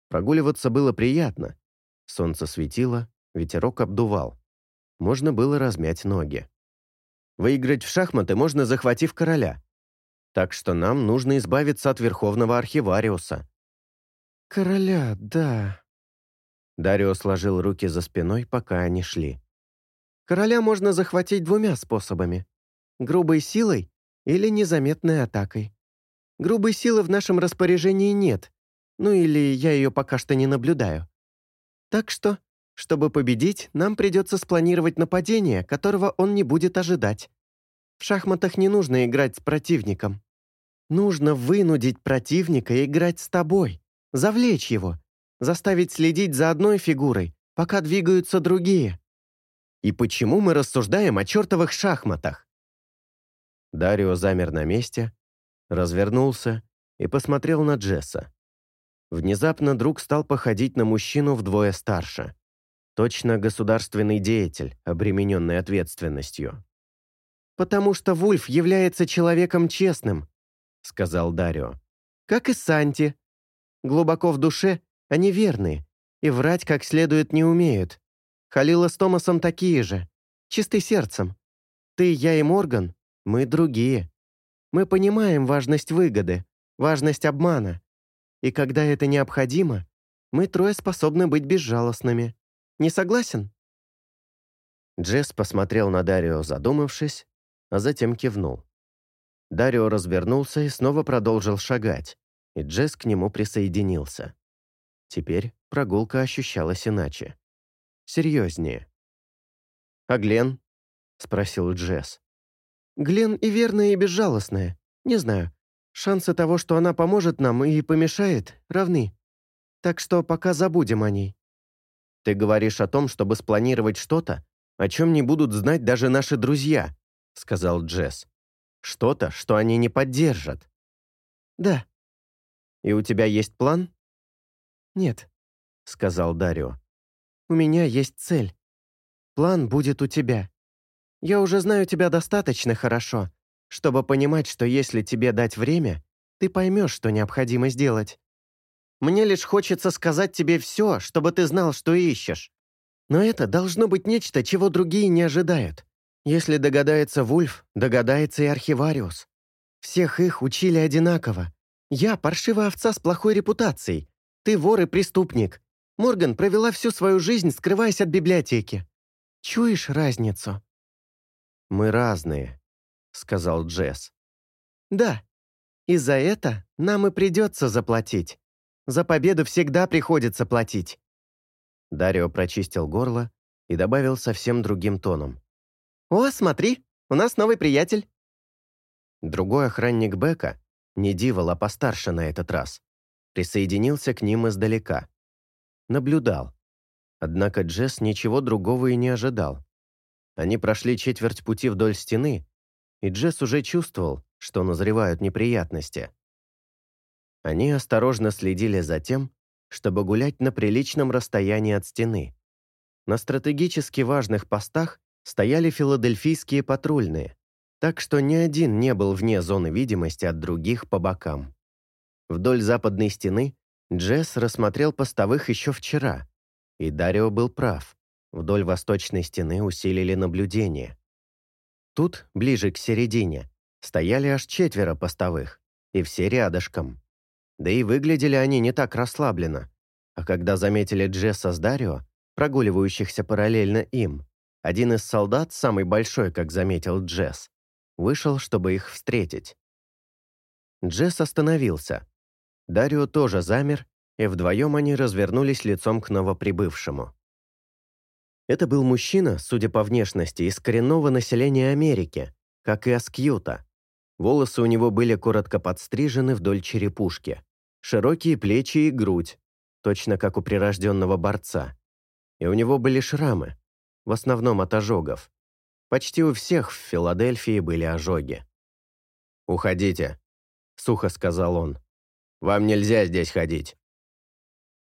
Прогуливаться было приятно. Солнце светило, ветерок обдувал. Можно было размять ноги. Выиграть в шахматы можно, захватив короля. Так что нам нужно избавиться от Верховного Архивариуса. «Короля, да». Дарио сложил руки за спиной, пока они шли. «Короля можно захватить двумя способами. Грубой силой или незаметной атакой. Грубой силы в нашем распоряжении нет, ну или я ее пока что не наблюдаю. Так что, чтобы победить, нам придется спланировать нападение, которого он не будет ожидать. В шахматах не нужно играть с противником. Нужно вынудить противника играть с тобой, завлечь его, заставить следить за одной фигурой, пока двигаются другие. И почему мы рассуждаем о чертовых шахматах? Дарио замер на месте, развернулся и посмотрел на Джесса. Внезапно друг стал походить на мужчину вдвое старше. Точно государственный деятель, обремененный ответственностью. «Потому что Вульф является человеком честным», — сказал Дарио. «Как и Санти. Глубоко в душе они верны и врать как следует не умеют. Халила с Томасом такие же, чисты сердцем. Ты, я и Морган мы другие. Мы понимаем важность выгоды, важность обмана. И когда это необходимо, мы трое способны быть безжалостными. Не согласен?» Джесс посмотрел на Дарио, задумавшись, а затем кивнул. Дарио развернулся и снова продолжил шагать, и Джесс к нему присоединился. Теперь прогулка ощущалась иначе. Серьезнее. «А Глен?» — спросил Джесс. Глен и верная, и безжалостная. Не знаю. Шансы того, что она поможет нам и помешает, равны. Так что пока забудем о ней». «Ты говоришь о том, чтобы спланировать что-то, о чем не будут знать даже наши друзья», — сказал Джесс. «Что-то, что они не поддержат». «Да». «И у тебя есть план?» «Нет», — сказал Дарио. «У меня есть цель. План будет у тебя. Я уже знаю тебя достаточно хорошо, чтобы понимать, что если тебе дать время, ты поймешь, что необходимо сделать. Мне лишь хочется сказать тебе все, чтобы ты знал, что ищешь. Но это должно быть нечто, чего другие не ожидают. Если догадается Вульф, догадается и Архивариус. Всех их учили одинаково. Я паршивая овца с плохой репутацией. Ты вор и преступник. Морган провела всю свою жизнь, скрываясь от библиотеки. Чуешь разницу?» «Мы разные», — сказал Джесс. «Да, и за это нам и придется заплатить. За победу всегда приходится платить». Дарио прочистил горло и добавил совсем другим тоном. «О, смотри, у нас новый приятель». Другой охранник Бека, не Дивол, а постарше на этот раз, присоединился к ним издалека. Наблюдал. Однако Джесс ничего другого и не ожидал. Они прошли четверть пути вдоль стены, и Джесс уже чувствовал, что назревают неприятности. Они осторожно следили за тем, чтобы гулять на приличном расстоянии от стены. На стратегически важных постах стояли филадельфийские патрульные, так что ни один не был вне зоны видимости от других по бокам. Вдоль западной стены Джесс рассмотрел постовых еще вчера, и Дарио был прав. Вдоль восточной стены усилили наблюдение. Тут, ближе к середине, стояли аж четверо постовых, и все рядышком. Да и выглядели они не так расслабленно. А когда заметили Джесса с Дарио, прогуливающихся параллельно им, один из солдат, самый большой, как заметил Джесс, вышел, чтобы их встретить. Джесс остановился. Дарио тоже замер, и вдвоем они развернулись лицом к новоприбывшему. Это был мужчина, судя по внешности, из коренного населения Америки, как и Аскьюта. Волосы у него были коротко подстрижены вдоль черепушки, широкие плечи и грудь, точно как у прирожденного борца. И у него были шрамы, в основном от ожогов. Почти у всех в Филадельфии были ожоги. «Уходите», — сухо сказал он. «Вам нельзя здесь ходить».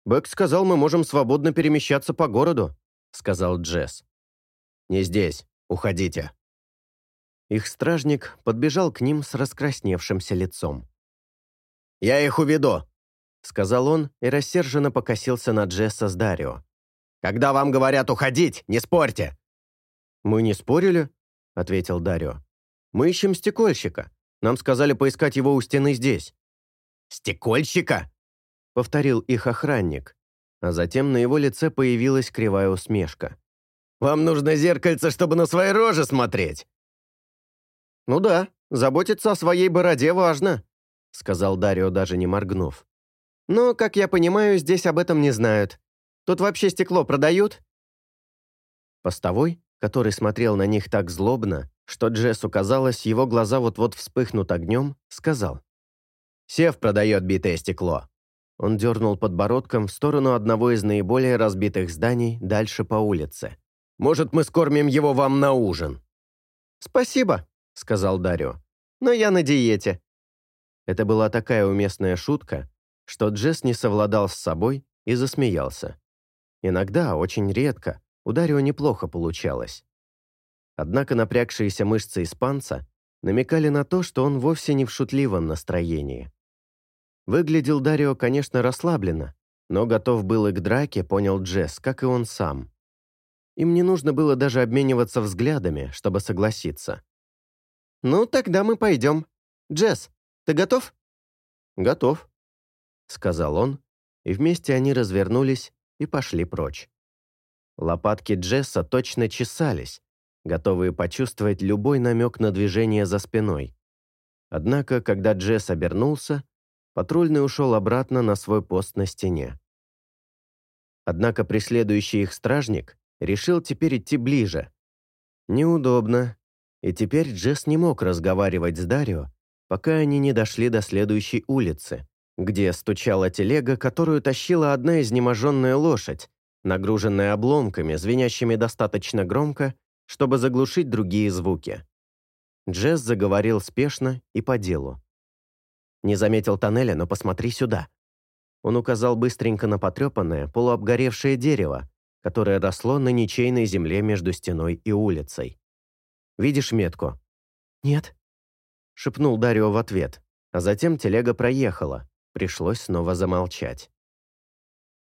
«Бэк сказал, мы можем свободно перемещаться по городу», — сказал Джесс. «Не здесь. Уходите». Их стражник подбежал к ним с раскрасневшимся лицом. «Я их уведу», — сказал он и рассерженно покосился на Джесса с Дарио. «Когда вам говорят уходить, не спорьте!» «Мы не спорили», — ответил Дарио. «Мы ищем стекольщика. Нам сказали поискать его у стены здесь». «Стекольщика?» — повторил их охранник, а затем на его лице появилась кривая усмешка. «Вам нужно зеркальце, чтобы на свои рожи смотреть!» «Ну да, заботиться о своей бороде важно», — сказал Дарио, даже не моргнув. «Но, как я понимаю, здесь об этом не знают. Тут вообще стекло продают?» Постовой, который смотрел на них так злобно, что Джессу казалось, его глаза вот-вот вспыхнут огнем, сказал. «Сев продает битое стекло». Он дернул подбородком в сторону одного из наиболее разбитых зданий дальше по улице. «Может, мы скормим его вам на ужин?» «Спасибо», — сказал Дарио. «Но я на диете». Это была такая уместная шутка, что Джесс не совладал с собой и засмеялся. Иногда, очень редко, у Дарио неплохо получалось. Однако напрягшиеся мышцы испанца намекали на то, что он вовсе не в шутливом настроении. Выглядел Дарио, конечно, расслабленно, но готов был и к драке, понял Джесс, как и он сам. Им не нужно было даже обмениваться взглядами, чтобы согласиться. «Ну, тогда мы пойдем. Джесс, ты готов?» «Готов», — сказал он, и вместе они развернулись и пошли прочь. Лопатки Джесса точно чесались, готовые почувствовать любой намек на движение за спиной. Однако, когда Джесс обернулся, патрульный ушел обратно на свой пост на стене. Однако преследующий их стражник решил теперь идти ближе. Неудобно, и теперь Джесс не мог разговаривать с Дарио, пока они не дошли до следующей улицы, где стучала телега, которую тащила одна изнеможенная лошадь, нагруженная обломками, звенящими достаточно громко, чтобы заглушить другие звуки. Джесс заговорил спешно и по делу. «Не заметил тоннеля, но посмотри сюда». Он указал быстренько на потрепанное, полуобгоревшее дерево, которое росло на ничейной земле между стеной и улицей. Видишь метку?» «Нет», — шепнул Дарио в ответ, а затем телега проехала. Пришлось снова замолчать.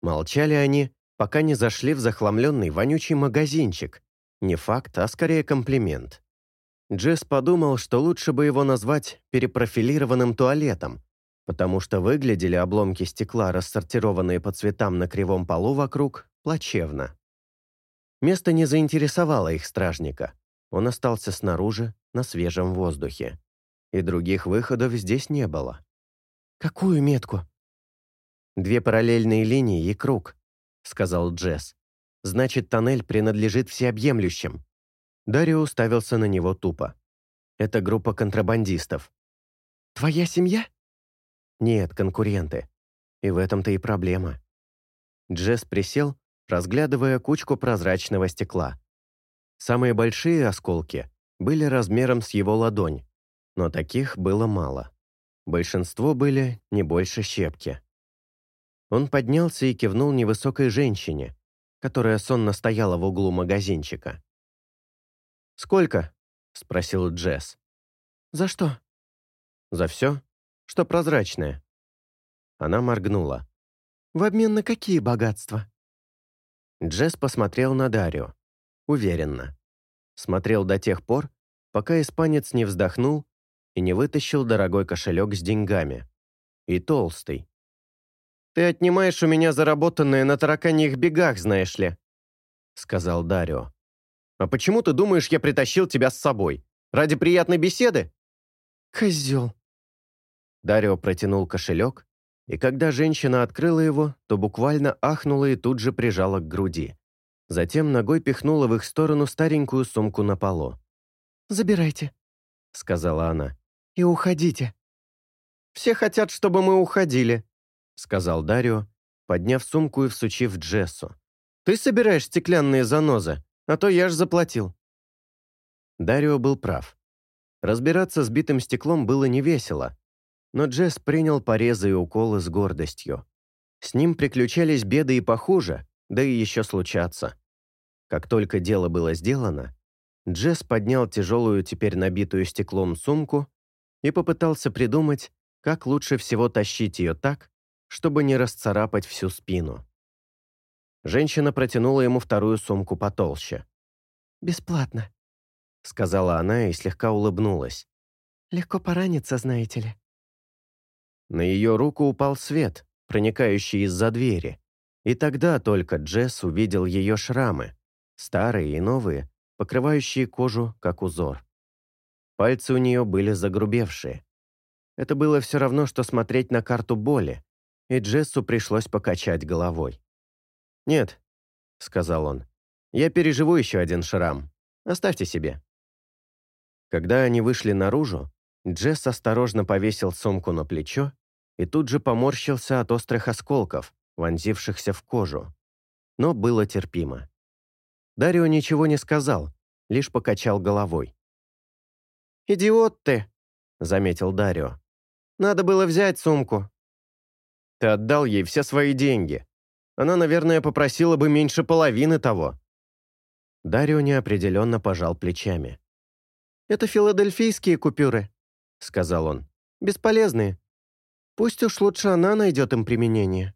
Молчали они, пока не зашли в захламленный вонючий магазинчик. Не факт, а скорее комплимент. Джесс подумал, что лучше бы его назвать перепрофилированным туалетом, потому что выглядели обломки стекла, рассортированные по цветам на кривом полу вокруг, плачевно. Место не заинтересовало их стражника. Он остался снаружи, на свежем воздухе. И других выходов здесь не было. «Какую метку?» «Две параллельные линии и круг», — сказал Джесс. «Значит, тоннель принадлежит всеобъемлющим». Дарио уставился на него тупо. «Это группа контрабандистов». «Твоя семья?» «Нет, конкуренты. И в этом-то и проблема». Джесс присел, разглядывая кучку прозрачного стекла. Самые большие осколки были размером с его ладонь, но таких было мало. Большинство были не больше щепки. Он поднялся и кивнул невысокой женщине, которая сонно стояла в углу магазинчика. «Сколько?» — спросил Джесс. «За что?» «За все, что прозрачное». Она моргнула. «В обмен на какие богатства?» Джесс посмотрел на Дарио. Уверенно. Смотрел до тех пор, пока испанец не вздохнул и не вытащил дорогой кошелек с деньгами. И толстый. «Ты отнимаешь у меня заработанное на тараканьих бегах, знаешь ли», — сказал Дарио. «А почему ты думаешь, я притащил тебя с собой? Ради приятной беседы?» «Козел». Дарио протянул кошелек, и когда женщина открыла его, то буквально ахнула и тут же прижала к груди. Затем ногой пихнула в их сторону старенькую сумку на полу. «Забирайте», — сказала она, — «и уходите». «Все хотят, чтобы мы уходили», — сказал Дарио, подняв сумку и всучив Джессу. «Ты собираешь стеклянные занозы, а то я ж заплатил». Дарио был прав. Разбираться с битым стеклом было невесело, но Джесс принял порезы и уколы с гордостью. С ним приключались беды и похуже, да и еще случаться. Как только дело было сделано, Джесс поднял тяжелую, теперь набитую стеклом сумку и попытался придумать, как лучше всего тащить ее так, чтобы не расцарапать всю спину. Женщина протянула ему вторую сумку потолще. «Бесплатно», — сказала она и слегка улыбнулась. «Легко пораниться, знаете ли». На ее руку упал свет, проникающий из-за двери, и тогда только Джесс увидел ее шрамы, старые и новые, покрывающие кожу, как узор. Пальцы у нее были загрубевшие. Это было все равно, что смотреть на карту боли, и Джессу пришлось покачать головой. «Нет», — сказал он, — «я переживу еще один шрам. Оставьте себе». Когда они вышли наружу, Джесс осторожно повесил сумку на плечо и тут же поморщился от острых осколков, вонзившихся в кожу. Но было терпимо. Дарио ничего не сказал, лишь покачал головой. «Идиот ты!» — заметил Дарио. «Надо было взять сумку». Ты отдал ей все свои деньги. Она, наверное, попросила бы меньше половины того». Дарио неопределенно пожал плечами. «Это филадельфийские купюры», — сказал он. «Бесполезные. Пусть уж лучше она найдет им применение».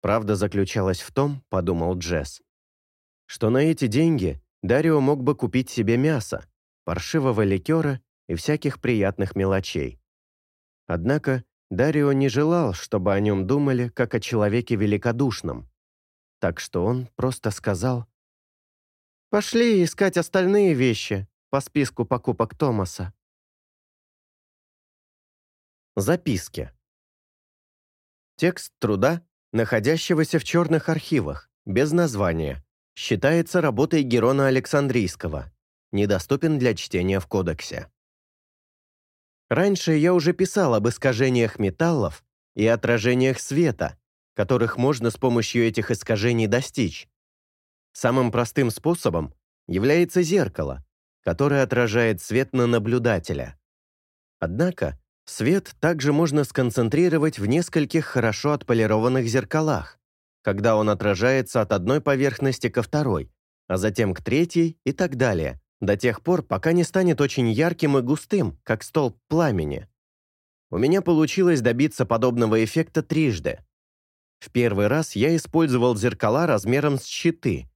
Правда заключалась в том, подумал Джесс, что на эти деньги Дарио мог бы купить себе мясо, паршивого ликера и всяких приятных мелочей. Однако Дарио не желал, чтобы о нем думали, как о человеке великодушном. Так что он просто сказал «Пошли искать остальные вещи по списку покупок Томаса». Записки. Текст труда, находящегося в черных архивах, без названия, считается работой Герона Александрийского, недоступен для чтения в кодексе. Раньше я уже писал об искажениях металлов и отражениях света, которых можно с помощью этих искажений достичь. Самым простым способом является зеркало, которое отражает свет на наблюдателя. Однако свет также можно сконцентрировать в нескольких хорошо отполированных зеркалах, когда он отражается от одной поверхности ко второй, а затем к третьей и так далее, до тех пор, пока не станет очень ярким и густым, как столб пламени. У меня получилось добиться подобного эффекта трижды. В первый раз я использовал зеркала размером с щиты,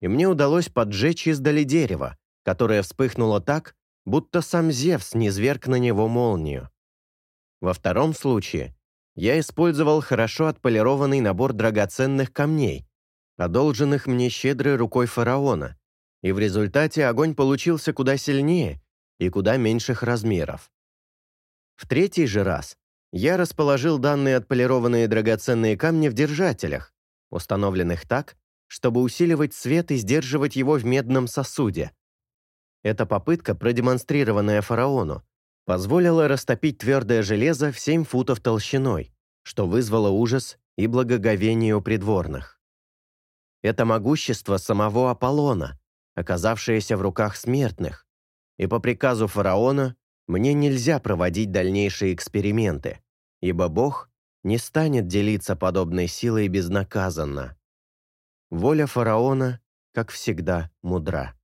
и мне удалось поджечь издали дерево, которое вспыхнуло так, будто сам Зевс низверг на него молнию. Во втором случае я использовал хорошо отполированный набор драгоценных камней, одолженных мне щедрой рукой фараона, и в результате огонь получился куда сильнее и куда меньших размеров. В третий же раз я расположил данные отполированные драгоценные камни в держателях, установленных так, чтобы усиливать свет и сдерживать его в медном сосуде. Эта попытка, продемонстрированная фараону, позволила растопить твердое железо в 7 футов толщиной, что вызвало ужас и благоговение у придворных. Это могущество самого Аполлона, оказавшееся в руках смертных, и по приказу фараона мне нельзя проводить дальнейшие эксперименты, ибо Бог не станет делиться подобной силой безнаказанно. Воля фараона, как всегда, мудра.